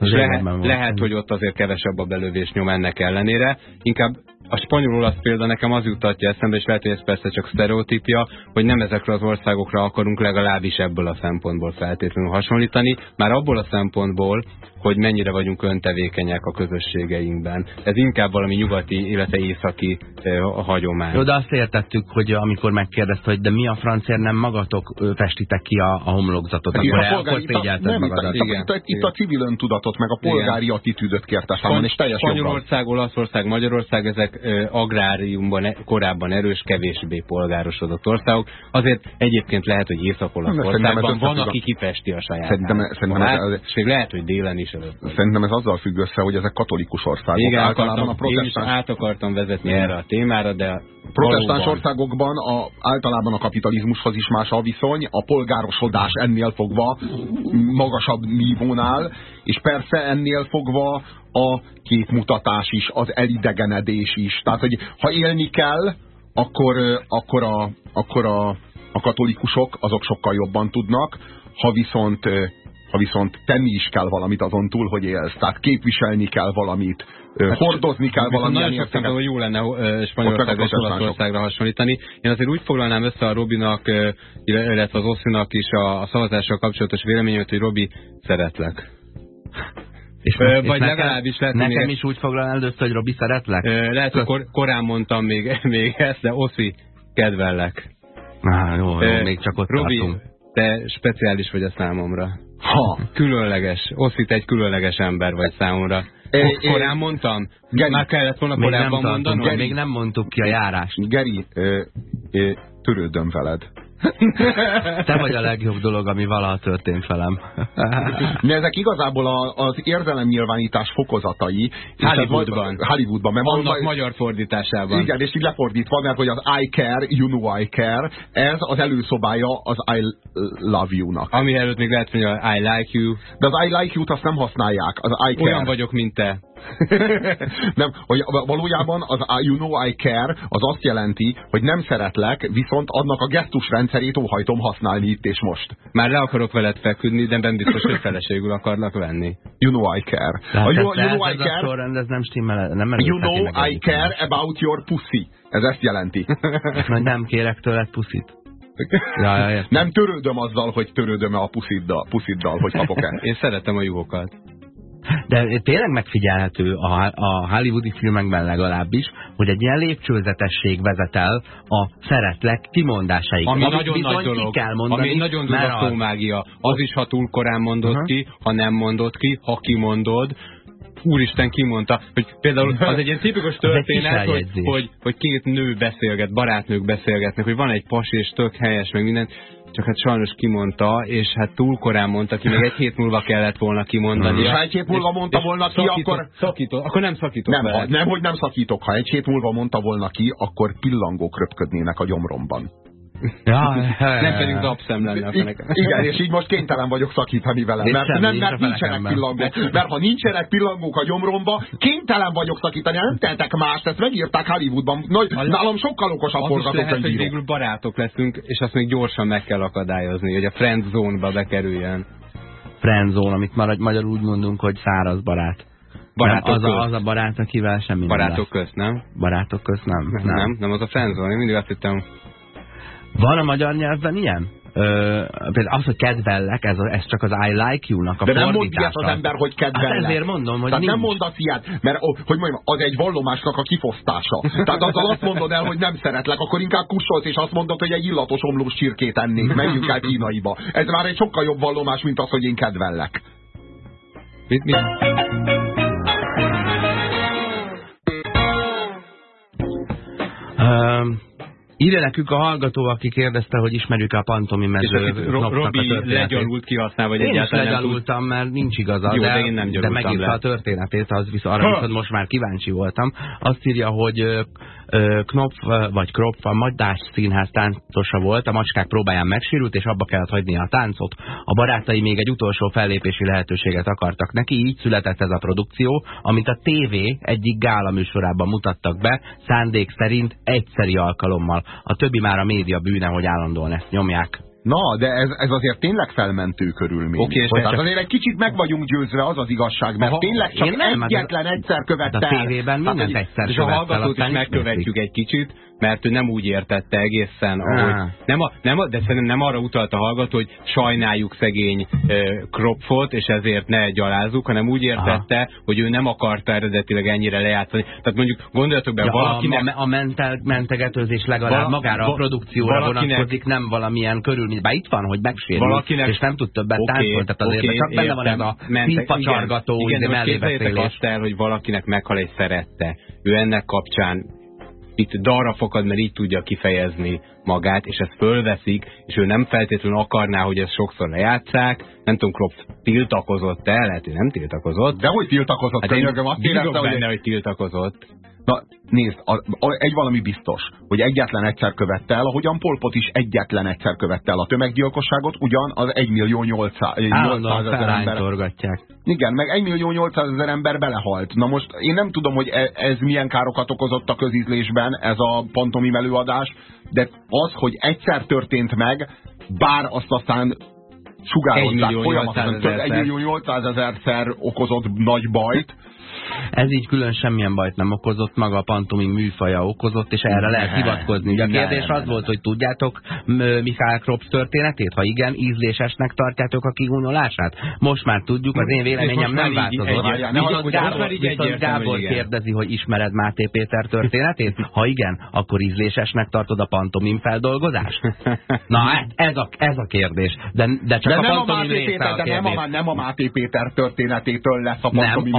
és lehet, lehet, hogy ott azért kevesebb a belövés nyom ennek ellenére. Inkább a spanyol-olasz példa nekem az jutatja eszembe, és lehet, hogy ez persze csak sztereotípia, hogy nem ezekre az országokra akarunk legalábbis ebből a szempontból feltétlenül hasonlítani, már abból a szempontból, hogy mennyire vagyunk öntevékenyek a közösségeinkben. Ez inkább valami nyugati, illetve északi eh, hagyomány. Jó, de azt értettük, hogy amikor megkérdezte, hogy de mi a francia nem magatok festitek ki a, a homlokzatot, hát akkor, el, akkor szégyelted magadat. Itt, itt, itt, itt a civil öntudatot, meg a polgári igen. attitűdöt kérte számon, és teljes Spanyolország, Olaszország, Magyarország, ezek agráriumban e, korábban erős, kevésbé polgárosodott országok. Azért egyébként lehet, hogy Észak-Olaszországban van, aki kifesti a saját Szerintem, szerintem ez, és még lehet, hogy délen is előtt. Szerintem ez azzal függ össze, hogy ezek katolikus országok. Igen, általában a protestáns... át akartam vezetni erre a témára, de protestáns valóban. országokban a, általában a kapitalizmushoz is más a viszony, a polgárosodás ennél fogva magasabb nívónál, és persze ennél fogva a képmutatás is, az elidegenedés is. Tehát, hogy ha élni kell, akkor, akkor, a, akkor a, a katolikusok azok sokkal jobban tudnak, ha viszont ha viszont tenni is kell valamit azon túl, hogy élsz. Tehát képviselni kell valamit, hát, hordozni kell valamit. Nagyon sok hogy jó lenne Spanyolországra és Olaszországra hasonlítani. Én azért úgy foglalnám össze a Robinak, illetve az Oszinak is a, a szavazással kapcsolatos véleményét, hogy Robi, szeretlek. És, és vagy nekem, legalábbis lehet, Nekem még... is úgy foglalnám először, hogy Robi, szeretlek? Lehet, hogy kor, korán mondtam még, még ezt, de Oszi, kedvellek. Á, jó, jó, még csak ott Robi, tartunk. te speciális vagy a számomra. Ha. Különleges. Oszít egy különleges ember vagy számomra. É, korán mondtam? Geri, Már kellett volna korábban mondanom? Geri, még nem mondtuk ki a járást. Geri, ö, ö, törődöm veled. Te vagy a legjobb dolog, ami valaha történt velem. De ezek igazából a, az érzelemnyilvánítás fokozatai. Hollywoodban. Hollywoodban. Mert Annak van, magyar fordításában. Igen, és így lefordítva, mert hogy az I care, you know I care, ez az előszobája az I love you-nak. Ami előtt még lehet, hogy I like you. De az I like you-t azt nem használják. Az I care. Olyan vagyok, mint te. nem, hogy valójában az you know I care az azt jelenti, hogy nem szeretlek, viszont annak a gesztusrendszerét óhajtom használni itt és most. Már le akarok veled feküdni, de nem biztos, hogy feleségül akarnak venni. You know I care. a you, you know I care. Sorrend, ez nem stimmel, nem You know I care about your pussy. Ez ezt jelenti. Hogy nem kérek tőled puszit. Ja, ja, nem törődöm azzal, hogy törődöm-e a pusziddal, pusziddal hogy kapok-e. Én szeretem a juhokat. De tényleg megfigyelhető a, a hollywoodi filmekben legalábbis, hogy egy ilyen lépcsőzetesség vezet el a szeretlek kimondásaig. Ami nagyon nagy dolog. Ki kell mondani, ami nagyon durva mágia. Az is, ha túl korán mondod uh -huh. ki, ha nem mondod ki, ha kimondod, úristen kimondta, hogy például az egy ilyen tipikus történet, hogy, hogy, hogy két nő beszélget, barátnők beszélgetnek, hogy van egy pas és tök helyes, meg minden, csak hát sajnos kimondta, és hát túl korán mondta ki, még egy hét múlva kellett volna kimondani. És ha egy hét múlva mondta volna ki, szakított, akkor... Szakított, akkor nem szakítok nem, ha, nem, hogy nem szakítok. Ha egy hét múlva mondta volna ki, akkor pillangók röpködnének a gyomromban. Ja, nem pedig zapszem lenne a feneken. Igen, és így most kénytelen vagyok szakítani vele, mert, nem, mert nincsenek pillangók. Mert ha nincsenek pillangók a gyomromba, kénytelen vagyok szakítani, nem tehetek más, ezt megírták Hollywoodban. Nagy, nálam sokkal okosabb forgatókönyvíró. hogy végül barátok leszünk, és azt még gyorsan meg kell akadályozni, hogy a friend zone-ba bekerüljen. Friend zone, amit már magyarul úgy mondunk, hogy száraz barát. Barátok nem, az, a, az a barát, akivel semmi Barátok közt, nem? Barátok közt nem. Nem, nem, nem az a friend zone. Én mindig azt hittem, van a magyar nyelvben ilyen? például az, hogy kedvellek, ez, a, ez csak az I like you-nak a De nem mond ilyet az ember, hogy kedvellek. Hát ezért mondom, hogy Tehát nincs. nem mondasz ilyet, mert hogy mondjam, az egy vallomásnak a kifosztása. Tehát azzal azt mondod el, hogy nem szeretlek, akkor inkább kussolsz, és azt mondod, hogy egy illatos omlós csirkét ennék, menjünk el Kínaiba. Ez már egy sokkal jobb vallomás, mint az, hogy én kedvellek. Mit, mit? Um, Írja nekünk a hallgató, aki kérdezte, hogy ismerjük -e a pantomi mező Ro Robi legyalult kihasznál, vagy én egyáltalán is legyalultam, mert nincs igaza, Jó, de, de, én nem de megint le. a történetét, az viszont arra viszont most már kíváncsi voltam. Azt írja, hogy Knopf vagy Kropf a Magdás színház táncosa volt, a macskák próbáján megsérült, és abba kellett hagyni a táncot. A barátai még egy utolsó fellépési lehetőséget akartak neki, így született ez a produkció, amit a TV egyik gála műsorában mutattak be, szándék szerint egyszeri alkalommal. A többi már a média bűne, hogy állandóan ezt nyomják. Na, de ez, ez azért tényleg felmentő körülmény. Oké, és Tehát csak- azért egy kicsit meg vagyunk győzve, az az igazság, mert Aha, tényleg csak nem, egyetlen egyszer követte a tévében mindent hogy- egyszer És a hallgatót is megkövetjük egy kicsit, mert ő nem úgy értette egészen, ahogy... Nem a, nem a, de szerintem nem arra utalt a hallgató, hogy sajnáljuk szegény Kropfot, és ezért ne gyalázzuk, hanem úgy értette, Aha. hogy ő nem akarta eredetileg ennyire lejátszani. Tehát mondjuk gondoljatok be, Ja, valakinek... a, a mentel, mentegetőzés legalább Vala- magára a produkcióra valakinek- vonatkozik, nem valamilyen körülmény. Bár itt van, hogy megsérül, Valakinek- és nem tud többet Oké, táncolni, tehát azért oké, csak benne van ez a szívpacsargató, igen, igen, de azt el, hogy valakinek meghal egy szerette. Ő ennek kapcsán itt darra fakad, mert így tudja kifejezni magát, és ezt fölveszik, és ő nem feltétlenül akarná, hogy ezt sokszor lejátszák. Nem tudom, Kropf tiltakozott el, lehet, hogy nem tiltakozott. De hogy tiltakozott, Hát könyörgöm, azt bízok érezte, hogy... benne, hogy tiltakozott. Na, nézd, a, a, egy valami biztos, hogy egyetlen egyszer követte el, ahogyan Polpot is egyetlen egyszer követte el a tömeggyilkosságot, ugyan az 1 millió 800 Állandóan ezer ember. felánytorgatják. Igen, meg 1 millió 800 ezer ember belehalt. Na most én nem tudom, hogy e- ez milyen károkat okozott a közízlésben, ez a pantomim előadás, de az, hogy egyszer történt meg, bár azt aztán sugározzák 1 millió folyamatosan, 800 több 1 ezerszer. millió 800 ezerszer okozott nagy bajt, Ez így külön semmilyen bajt nem okozott, maga a pantomim műfaja okozott, és erre lehet hivatkozni. Ugye a kérdés az volt, hogy tudjátok M- Michael Kropf történetét? Ha igen, ízlésesnek tartjátok a kigúnyolását? Most már tudjuk, az én véleményem nem változott. viszont Gábor kérdezi, hogy ismered Máté Péter történetét? Ha igen, akkor ízlésesnek tartod a pantomim feldolgozást? Na, hát ez a, ez a kérdés. De, de csak De a nem a, pantomim Máté Péter, a de nem kérdés. a, nem a Máté Péter történetétől lesz a pantomim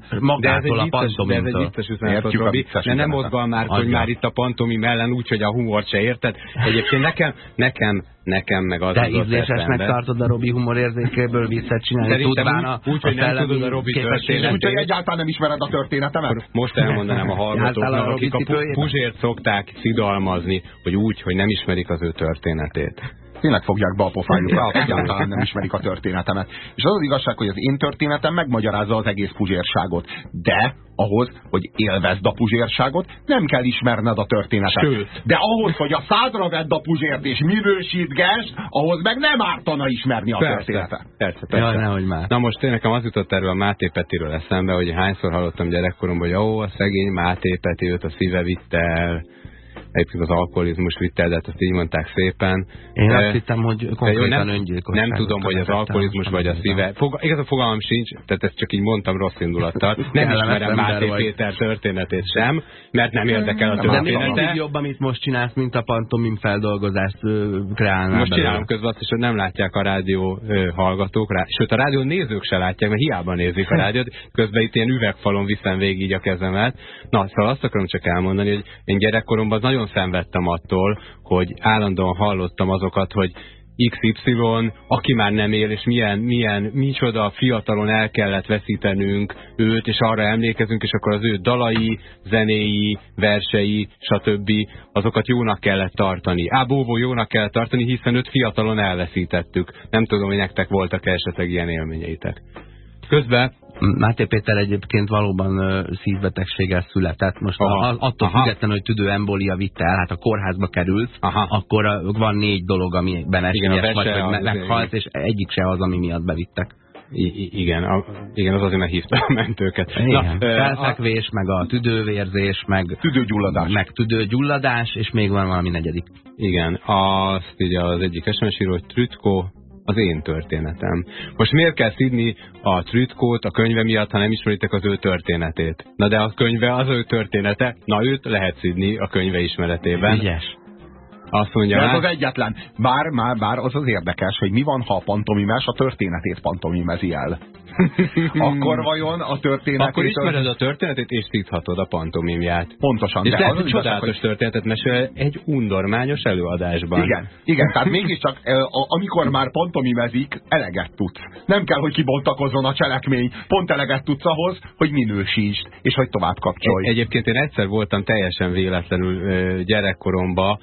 a- ízléstelen. De ez Magától a egy vicces, de ez egy pantomimtől. vicces üzenet, Robi. De nem üzenetet. mozgal már, hogy már itt a pantomim ellen úgy, hogy a humort se érted. Egyébként nekem, nekem, nekem meg az De ízlésesnek tartod a Robi humorérzékéből viccet csinálni, tudván úgy- a, úgy, hogy nem tudod a Robi történetét. Úgyhogy egyáltalán nem ismered a történetemet? Most elmondanám a hallgatóknak, akik a? Puzsért szokták szidalmazni, hogy úgy, hogy nem ismerik az ő történetét. Tényleg fogják be a pofájukra, egyáltalán nem ismerik a történetemet. És az az igazság, hogy az én történetem megmagyarázza az egész puzsérságot. De ahhoz, hogy élvezd a puzsérságot, nem kell ismerned a történetet. Sőt. De ahhoz, hogy a szádra vedd a puzsért és minősítgesd, ahhoz meg nem ártana ismerni a történetet. persze, persze. Jaj, nehogy már. Na most én nekem az jutott erről a Máté Petiről eszembe, hogy hányszor hallottam gyerekkoromban, hogy ó, a szegény Máté Peti, őt a szíve vitte el, egyébként az alkoholizmus vitte de hát ezt így mondták szépen. Én De- azt hittem, hogy konkrétan nem, öngyilkosságot nem tudom, hogy az alkoholizmus vagy a szíve. Fog, igaz, a fogalmam sincs, tehát ezt csak így mondtam rossz indulattal. Nem ismerem Máté vagy. Péter történetét sem, mert nem érdekel a Nem, De még története. jobb, amit most csinálsz, mint a pantomim feldolgozást kreálnál Most csinálom közben azt is, hogy nem látják a rádió hallgatók, rá, sőt a rádió nézők se látják, mert hiába nézik a rádiót, közben itt ilyen üvegfalon viszem végig így a kezemet. Na, szóval azt akarom csak elmondani, hogy én gyerekkoromban nagyon szenvedtem attól, hogy állandóan hallottam azokat, hogy XY, aki már nem él, és milyen, milyen, micsoda fiatalon el kellett veszítenünk őt, és arra emlékezünk, és akkor az ő dalai, zenéi, versei, stb. azokat jónak kellett tartani. Á, bóvó jónak kellett tartani, hiszen őt fiatalon elveszítettük. Nem tudom, hogy nektek voltak -e esetleg ilyen élményeitek. Közben Máté Péter egyébként valóban szívbetegséggel született. Most Aha. attól Aha. függetlenül, hogy tüdőembolia vitte el, hát a kórházba kerülsz, Aha. akkor van négy dolog, amiben esélyes vagy, hogy meghalsz, és egyik se az, ami miatt bevittek. I igen, a, igen, az azért, mert hívta a mentőket. Igen, Na, felfekvés, a... meg a tüdővérzés, meg tüdőgyulladás. meg tüdőgyulladás, és még van valami negyedik. Igen, azt ugye az egyik SMS író, hogy Trütko, az én történetem. Most miért kell szidni a Trütkót a könyve miatt, ha nem ismeritek az ő történetét? Na de a könyve az ő története, na őt lehet szidni a könyve ismeretében. Ügyes. Azt mondja, ez az egyetlen. Bár, már, bár az az érdekes, hogy mi van, ha a pantomimes a történetét pantomimezi el. Akkor vajon a történetét... Akkor ismered a történetét, és szíthatod a pantomimját. Pontosan. És lehet, hogy csodálatos hogy... történetet mesél egy undormányos előadásban. Igen, igen, tehát mégiscsak amikor már pantomimezik, eleget tudsz. Nem kell, hogy kibontakozzon a cselekmény. Pont eleget tudsz ahhoz, hogy minősítsd, és hogy tovább kapcsolj. Egyébként én egyszer voltam teljesen véletlenül gyerekkoromban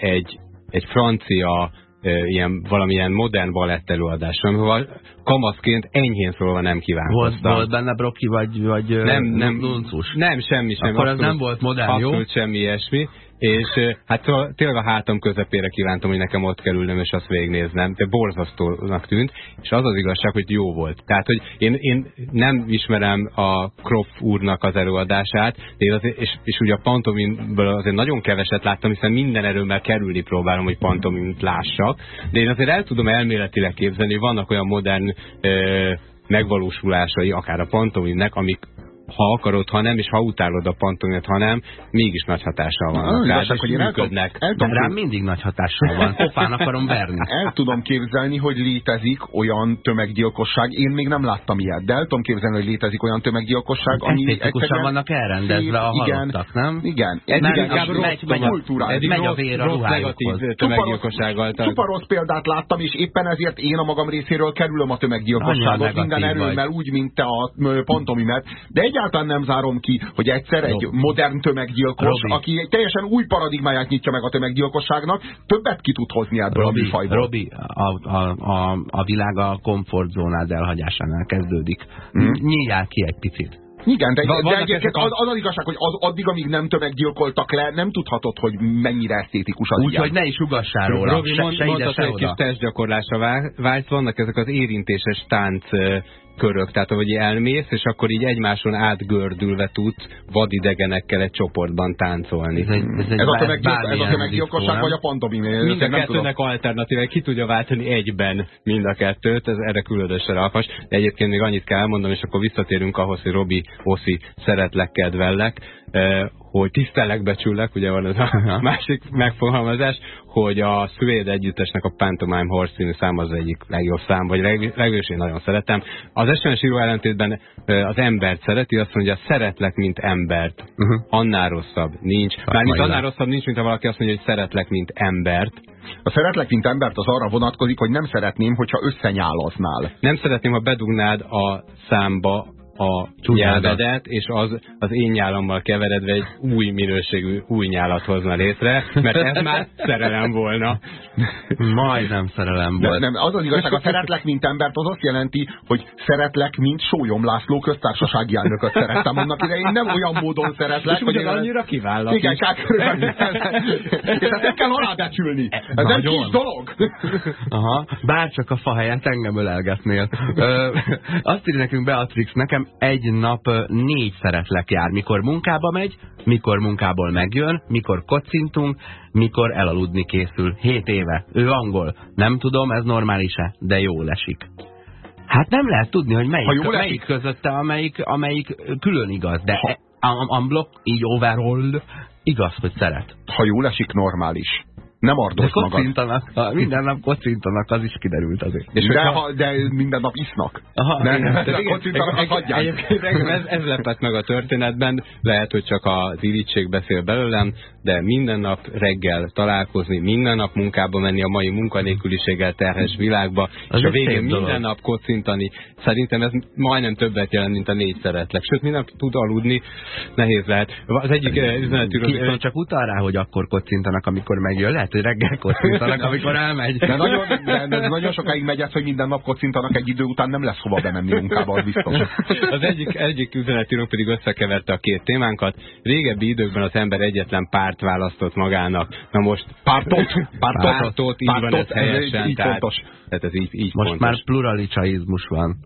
egy, egy francia ilyen, valamilyen modern balett előadás, ahol kamaszként enyhén szólva nem kívánkoztam. Volt, volt benne Broki vagy, vagy nem, nem, luncus? Nem, semmi sem. Akkor abszolút, ez nem volt modern, abszolút jó? Abszolút semmi ilyesmi. És hát tényleg a hátam közepére kívántam, hogy nekem ott kell ülnöm, és azt végignéznem. De borzasztónak tűnt, és az az igazság, hogy jó volt. Tehát, hogy én, én nem ismerem a Kropf úrnak az előadását, de azért, és, és ugye a pantomimből azért nagyon keveset láttam, hiszen minden erőmmel kerülni próbálom, hogy pantomint lássak. De én azért el tudom elméletileg képzelni, hogy vannak olyan modern ö, megvalósulásai, akár a pantomimnek, amik ha akarod, ha nem, és ha utálod a pantomimet, ha nem, mégis nagy hatással van. Na, hogy működnek. El, el rám mindig nagy hatással van. Pofán akarom verni. El tudom képzelni, hogy létezik olyan tömeggyilkosság. Én még nem láttam ilyet, de el tudom képzelni, hogy létezik olyan tömeggyilkosság, ami egyszerűen vannak elrendezve a halottak, nem? Igen. Ez nem, inkább megy, megy, a, megy a vér a ruhájukhoz. Tömeggyilkossággal. Csupa rossz példát láttam, és éppen ezért én a magam részéről kerülöm a tömeggyilkosságot minden erőmmel, úgy, mint te a pantomimet. De egy egyáltalán nem zárom ki, hogy egyszer egy Robi. modern tömeggyilkos, Robi. aki egy teljesen új paradigmáját nyitja meg a tömeggyilkosságnak, többet ki tud hozni ebből Robi, a műfajból. Robi, a, a, a, a világ a komfortzónád elhagyásánál kezdődik. Hmm. Nyíljál ki egy picit. Igen, de, de egyébként az, az az igazság, hogy az, addig, amíg nem tömeggyilkoltak le, nem tudhatod, hogy mennyire esztétikus az Úgyhogy ne is ugassál róla. Robi, se, mond, se ide, se egy kis testgyakorlásra vágysz, vannak ezek az érintéses tánc körök, tehát hogy elmész, és akkor így egymáson átgördülve tudsz vadidegenekkel egy csoportban táncolni. Ez, egy, ez, egy ez a tömeggyilkosság vagy a pantomim? Mind a kettőnek alternatíva, ki tudja váltani egyben mind a kettőt, ez erre különösen alkas. De egyébként még annyit kell elmondani, és akkor visszatérünk ahhoz, hogy Robi, Oszi, szeretlek, kedvellek hogy tisztellek, becsüllek, ugye van ez a másik megfogalmazás, hogy a Svéd együttesnek a Pantomime Horse című szám az egyik legjobb szám, vagy legalábbis én nagyon szeretem. Az SMS író ellentétben az embert szereti, azt mondja, szeretlek, mint embert. Uh -huh. Annál rosszabb nincs. Mármint annál rosszabb nincs, mint ha valaki azt mondja, hogy szeretlek, mint embert. A szeretlek, mint embert az arra vonatkozik, hogy nem szeretném, hogyha összenyálaznál. Nem szeretném, ha bedugnád a számba a nyelvedet, és az az én nyálammal keveredve egy új minőségű új nyálat hozna létre, mert ez már szerelem volna. Majdnem szerelem volt. Nem, az az igazság, a szeretlek, mint embert, az azt jelenti, hogy szeretlek, mint Sólyom László köztársasági elnököt szerettem annak idején. Nem olyan módon szeretlek. És hogy annyira kivállak. Igen, körülbelül. És ezt nem kell alábecsülni. Ez Nagyon. egy kis dolog. Aha, bárcsak a fa helyett engem ölelgetnél. Ö, azt írja nekünk Beatrix, nekem egy nap négy szeretlek jár. Mikor munkába megy, mikor munkából megjön, mikor kocintunk, mikor elaludni készül. Hét éve. Ő angol. Nem tudom, ez normális-e, de jó esik. Hát nem lehet tudni, hogy melyik, melyik közötte, amelyik, amelyik külön igaz, de unblock, így overall, igaz, hogy szeret. Ha jól esik, normális. Nem ardos magad. Ha minden nap kocintanak, az is kiderült azért. És de, ha, de minden nap isznak. Aha, nem, nem, de kocintanak, hagyják. Egyébként ez, ez lepett meg a történetben, lehet, hogy csak az irítség beszél belőlem, de minden nap reggel találkozni, minden nap munkába menni a mai munkanélküliséggel terhes világba, az és a végén minden dolog. nap kocintani. Szerintem ez majdnem többet jelent, mint a négy szeretlek. Sőt, minden nap tud aludni, nehéz lehet. Az egyik üzenetűről... Viszont csak utal rá, hogy akkor kocintanak, amikor megjön. Lehet, hogy reggel kocintanak, amikor elmegy. De nagyon, de, de nagyon sokáig megy ez, hogy minden nap kocintanak egy idő után nem lesz hova bemenni munkába, az biztos. Az egyik, egyik üzenetíró pedig összekeverte a két témánkat. Régebbi időkben az ember egyetlen párt választott magának. Na most pártot, pártot, pártot, így pártot, van ez helyesen. Ez így tehát, fontos. Tehát ez így, így Most fontos. már pluralicaizmus van.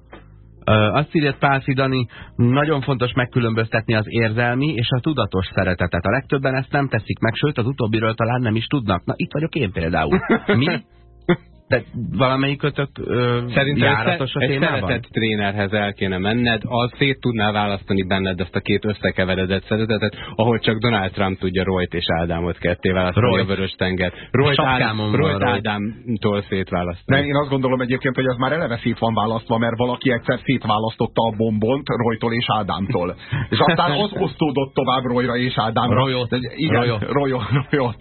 Azt írja Pálfi Dani, nagyon fontos megkülönböztetni az érzelmi és a tudatos szeretetet. A legtöbben ezt nem teszik meg, sőt az utóbbiről talán nem is tudnak. Na itt vagyok én például. Mi de valamelyik ötök Szerintem járatos a egy témában? szeretett trénerhez el kéne menned, az szét tudná választani benned ezt a két összekeveredett szeretetet, ahol csak Donald Trump tudja Royt és Ádámot ketté választani Royt. a vörös tenger. Royt, Ádám, Royt. Ádámtól szétválasztani. Nem, én azt gondolom egyébként, hogy ez már eleve szét van választva, mert valaki egyszer szétválasztotta a bombont Roytól és Ádámtól. És aztán az osztódott tovább Royra és Ádámra. Royot. Igen, Royot. Royot.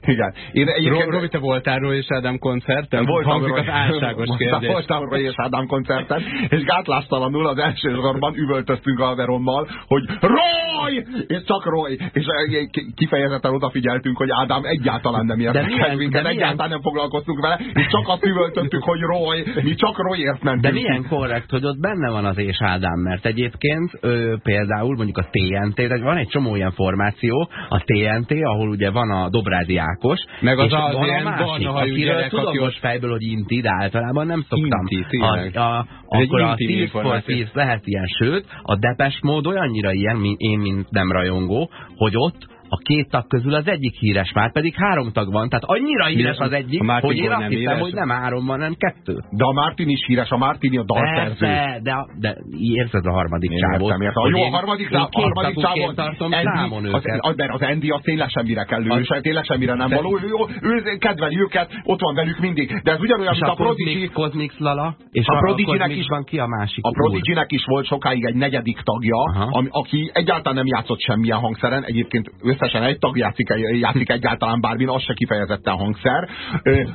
Igen. Én Ro egyébként... Robi, te voltál Roy és Ádám koncerten? Voltam Hangzik az álságos kérdés. Voltam Roy és Ádám koncerten, és gátlástalanul az első sorban üvöltöztünk a Verommal, hogy Roy! És csak Roy! És eh, ki- kifejezetten odafigyeltünk, hogy Ádám egyáltalán nem milyen- minket, egyáltalán nem foglalkoztunk vele, és csak azt üvöltöttük, hogy Roy, mi csak Royért mentünk. De milyen korrekt, hogy ott benne van az és Ádám, mert egyébként ö, például mondjuk a TNT, de van egy csomó ilyen formáció, a TNT, ahol ugye van a Dobrádi Ákos, Meg az és az van a ilyen másik, akiről tudom most fejből, hogy Inti, de általában nem szoktam. Inti, tényleg. a, a, akkor a intim Thieves for információ. Thieves lehet ilyen, sőt, a Depes mód olyannyira ilyen, mint én, mint nem rajongó, hogy ott a két tag közül az egyik híres, már pedig három tag van, tehát annyira híres az egyik, hogy én azt nem hiszem, híres? hogy nem három van, hanem kettő. De a Martin is híres, a Martini a dalszerző. Persze, de, de érzed a harmadik Én csávót. értem, értem. hogy Jó, a harmadik, én a harmadik csávon tartom Andy, számon az, őket. az, mert az Andy az tényleg semmire kellő, Az- az, tényleg semmire nem De- való, ő, ő, ő kedveli őket, ott van velük mindig. De ez ugyanolyan, mint a a Prodigy. Cosmix, Lala, és A a, Prodigy-nek is- van ki a másik A? Prodigy-nek is volt sokáig egy negyedik tagja, ami, aki egyáltalán nem játszott semmilyen hangszeren, egyébként összesen egy tag játszik, játszik egyáltalán bármin, az se kifejezetten hangszer.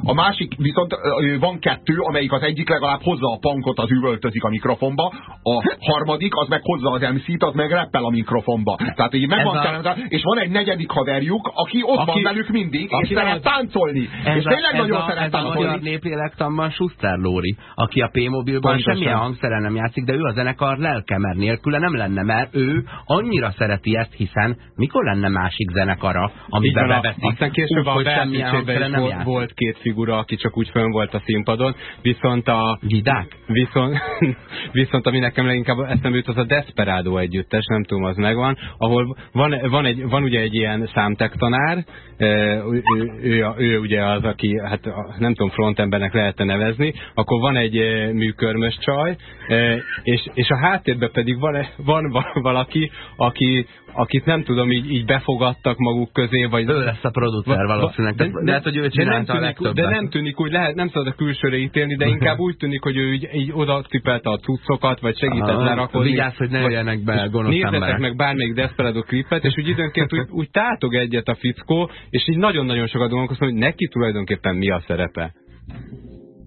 A másik viszont van kettő, amelyik az egyik legalább hozza a punkot, az üvöltözik a mikrofonba, a harmadik az meg hozza az MC-t, az meg reppel a mikrofonba. Tehát így meg Ez van a- és van egy negyedik haverjuk, aki ott Aki- van velük mindig, és szeret az- táncolni. És Ez a, tényleg ez nagyon a, szeret ez a magyar táncolni. néplélektanban Schuster Lóri, aki a P-mobilban semmilyen hangszeren nem játszik, de ő a zenekar lelke, mert nélküle nem lenne, mert ő annyira szereti ezt, hiszen mikor lenne másik zenekara, amiben beveszik, aztán később úgy, a is nem volt, volt két figura, aki csak úgy fönn volt a színpadon, viszont a Gidák? Viszont, viszont ami nekem leginkább eszembe jut, az a Desperado együttes, nem tudom, az megvan, ahol van, van, egy, van ugye egy ilyen számtektanár, e, ő, ő, ő, ő ugye az, aki, hát nem tudom, frontembernek lehetne nevezni, akkor van egy e, műkörmös csaj, e, és, és a háttérben pedig van, van va- valaki, aki, akit nem tudom, így, így befogadtak maguk közé, vagy Ő lesz a producer Va- va- valószínűleg, de, de, lehet, hogy ő de nem, a tűnik, legtöbbet. de nem tűnik úgy, lehet, nem szabad a külsőre ítélni, de inkább úgy tűnik, hogy ő így, így oda cipelte a cuccokat, vagy segített Ah, lerakozni. vigyázz, hogy ne jöjjenek be gonosz Nézzetek meg bármelyik Desperado klipet, és úgy időnként úgy, úgy tátog egyet a fickó, és így nagyon-nagyon sokat gondolkozom, hogy neki tulajdonképpen mi a szerepe.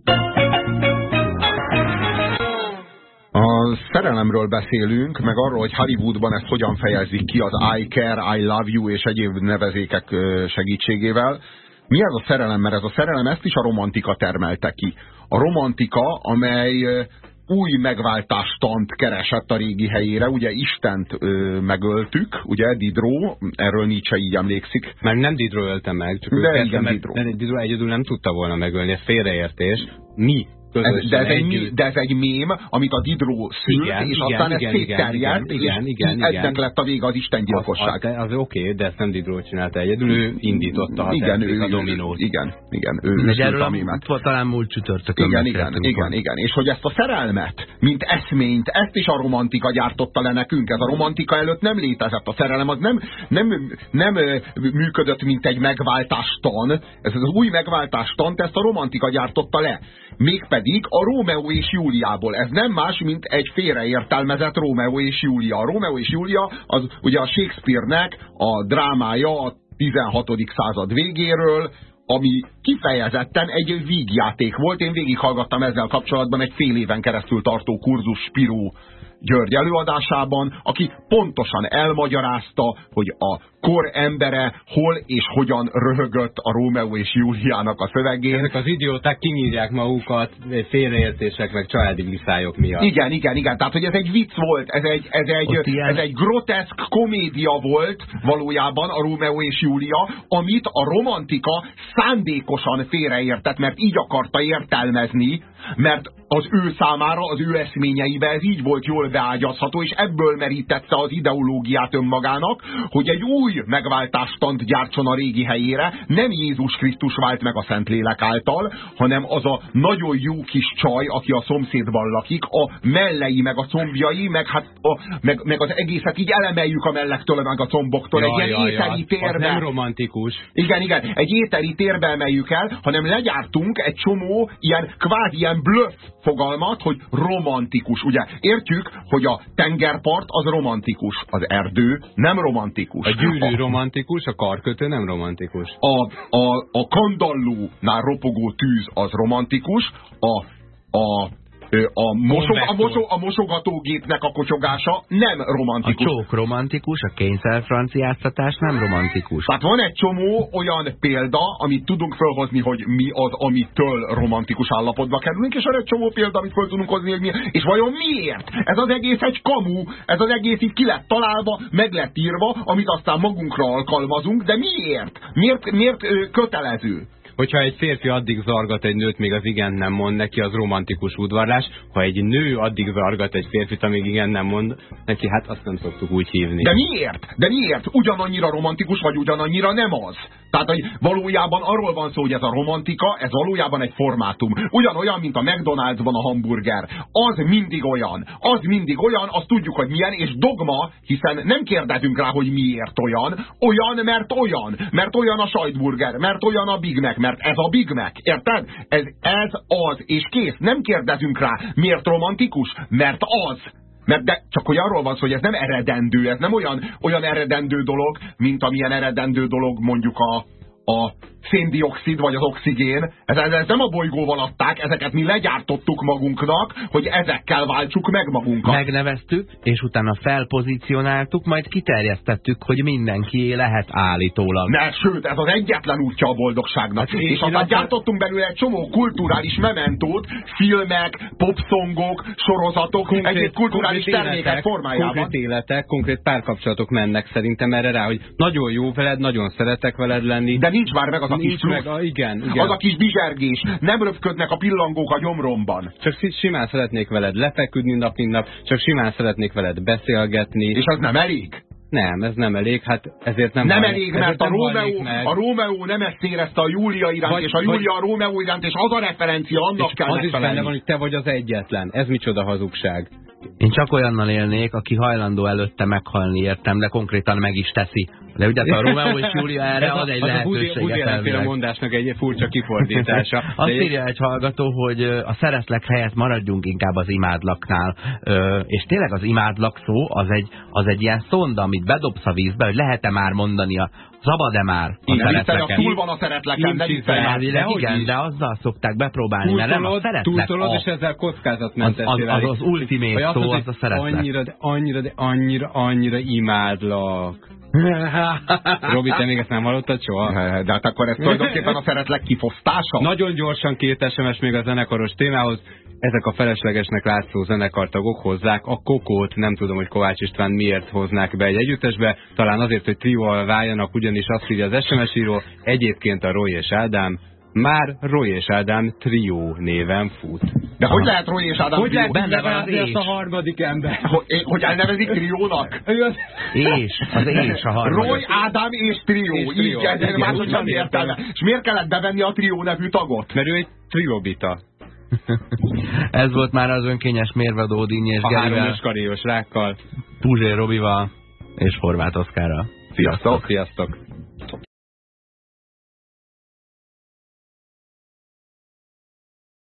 A szerelemről beszélünk, meg arról, hogy Hollywoodban ezt hogyan fejezik ki az I care, I love you és egyéb nevezékek segítségével. Mi ez a szerelem? Mert ez a szerelem ezt is a romantika termelte ki. A romantika, amely új megváltástant keresett a régi helyére, ugye Istent ö, megöltük, ugye Diderot, erről Nietzsche így emlékszik. Mert nem Didro ölte meg, csak ő De kezdte igen, meg, Diderot. mert Diderot egyedül nem tudta volna megölni, ez félreértés. Mi Ez, de, ez egy, együtt. mé- de ez egy mém, amit a Diderot szült, Igen, és igen, aztán ez igen, igen, szétterjedt, igen, igen, igen, igen. ennek lett a vége az istengyilkosság. Az, az, az oké, de ezt nem Diderot csinálta egyedül, ő indította a, igen, ő, a dominót. Igen, igen, ő, szült erről a mémet. talán múlt csütörtökön Igen, igen, igen, igen. És hogy ezt a szerelmet, mint eszményt, ezt is a romantika gyártotta le nekünk. Ez a romantika előtt nem létezett. A szerelem az nem, nem, nem működött, mint egy megváltástan. Ez az új megváltástant, ezt a romantika gyártotta le. Mégpedig a Rómeó és Júliából. Ez nem más, mint egy félreértelmezett Rómeó és Júlia. A Rómeó és Júlia az ugye a Shakespeare-nek a drámája a 16. század végéről, ami kifejezetten egy vígjáték volt. Én végighallgattam ezzel kapcsolatban egy fél éven keresztül tartó kurzus Spiró György előadásában, aki pontosan elmagyarázta, hogy a kor embere hol és hogyan röhögött a Rómeó és Júliának a szövegén. Ezek az idióták kinyírják magukat félreértések, meg családi viszályok miatt. Igen, igen, igen. Tehát, hogy ez egy vicc volt, ez egy, ez egy, ilyen- ez egy groteszk komédia volt valójában a Rómeó és Júlia, amit a romantika szándékosan félreértett, mert így akarta értelmezni mert az ő számára, az ő eszményeibe ez így volt jól beágyazható, és ebből merítette az ideológiát önmagának, hogy egy új megváltástant gyártson a régi helyére, nem Jézus Krisztus vált meg a Szentlélek által, hanem az a nagyon jó kis csaj, aki a szomszédban lakik, a mellei, meg a combjai, meg, hát a, meg, meg az egészet így elemeljük a mellektől, meg a comboktól, Ja, egy ilyen ja, éteri ja, térbe. nem romantikus. Igen, igen, egy éteri térbe emeljük el, hanem legyártunk egy csomó ilyen kvázi ilyen bluff fogalmat, hogy romantikus. Ugye értjük, hogy a tengerpart az romantikus, az erdő nem romantikus. A gyűrű a, romantikus, a karkötő nem romantikus. a, a, a kandallónál ropogó tűz az romantikus, a, a a, mosog, a, mosog, a mosogatógépnek a kocsogása nem A romantikus. csók romantikus, a kényszerfranciáztatás nem romantikus. Tehát van egy csomó olyan példa, amit tudunk felhozni, hogy mi az, amitől romantikus állapotba kerülünk, és van egy csomó példa, amit fel tudunk hozni, hogy mi, és vajon miért? Ez az egész egy kamu, ez az egész itt ki lett találva, meg lett írva, amit aztán magunkra alkalmazunk, de miért? Miért, miért kötelező? Hogyha egy férfi addig zargat egy nőt, még az igen nem mond neki, az romantikus udvarlás. Ha egy nő addig zargat egy férfit, amíg igen nem mond neki, hát azt nem szoktuk úgy hívni. De miért? De miért? Ugyanannyira romantikus, vagy ugyanannyira nem az? Tehát hogy valójában arról van szó, hogy ez a romantika, ez valójában egy formátum. Ugyanolyan, mint a McDonald'sban a hamburger. Az mindig olyan. Az mindig olyan, azt tudjuk, hogy milyen, és dogma, hiszen nem kérdezünk rá, hogy miért olyan. Olyan, mert olyan. Mert olyan a sajtburger, mert olyan a Big Mac, mert ez a Big Mac. Érted? Ez, ez az, és kész. Nem kérdezünk rá, miért romantikus, mert az. Mert de csak hogy arról van szó, hogy ez nem eredendő, ez nem olyan, olyan eredendő dolog, mint amilyen eredendő dolog mondjuk a, a széndiokszid vagy az oxigén. Ez, ez nem a bolygóval adták, ezeket mi legyártottuk magunknak, hogy ezekkel váltsuk meg magunkat. Megneveztük, és utána felpozícionáltuk, majd kiterjesztettük, hogy mindenki lehet állítólag. Ne, sőt, ez az egyetlen útja a boldogságnak. Hát és aztán azt- gyártottunk belőle egy csomó kulturális mementót, filmek, popszongok, sorozatok, egyéb kulturális konkrét termékek életek, formájában. Konkrét életek, konkrét párkapcsolatok mennek szerintem erre rá, hogy nagyon jó veled, nagyon szeretek veled lenni. De nincs már meg az a kis Nincs plusz. meg, a, igen, igen. Az a kis bizsergés. Nem röpködnek a pillangók a gyomromban. Csak si- simán szeretnék veled lefeküdni nap, mint nap, csak simán szeretnék veled beszélgetni. És az nem elég? Nem, ez nem elég, hát ezért nem Nem elég, mert a nem halnék Rómeó, meg. a Rómeó nem ezt érezte a Júlia iránt, Vagy- és a Júlia a Rómeó iránt, és az a referencia, annak És kell az is benne megfelelni. van, hogy te vagy az egyetlen. Ez micsoda hazugság. Én csak olyannal élnék, aki hajlandó előtte meghalni, értem, de konkrétan meg is teszi. De ugye a Romeo és Júlia erre Ez ad egy az a Woody, lehetőséget Woody Allen-féle elvileg. mondásnak egy furcsa kifordítása. Azt írja egy hallgató, hogy a szeretlek helyett maradjunk inkább az imádlaknál. És tényleg az imádlak szó az egy, az egy ilyen szonda, amit bedobsz a vízbe, hogy lehet-e már mondani a szabad-e már a Igen, szeretleken. túl van a szeretleken, de. Elvileg igen, is. de azzal szokták bepróbálni, mert nem a túltolod, szeretlek túltolod, a... és ezzel kockázatmentessé Az- az- válik. az ultimate szó, mondod, az a szeretlek. Annyira, de annyira, de annyira, annyira imádlak. Robi, te még ezt nem hallottad soha? De hát akkor ez tulajdonképpen a szeretlek kifosztása? Nagyon gyorsan két SMS még a zenekaros témához. Ezek a feleslegesnek látszó zenekartagok hozzák a kokót. Nem tudom, hogy Kovács István miért hoznák be egy együttesbe. Talán azért, hogy trióval váljanak, ugyanis azt írja az SMS író. Egyébként a Roy és Ádám már Roy és Ádám trió néven fut. De hogy lehet Roy és Ádám Hogy trió? lehet benne ezt a harmadik ember? Hogy, hogy elnevezik triónak? És, az és a harmadik. Roy, Ádám és trió. És Így trió. máshogy úgy nem van értelme. És miért kellett bevenni a trió nevű tagot? Mert ő egy triobita. Ez volt már az önkényes mérvadó Dinnyi és A három Gerivel, öskariós rákkal. Puzsér Robival és Horváth Oszkárral. Sziasztok! Sziasztok!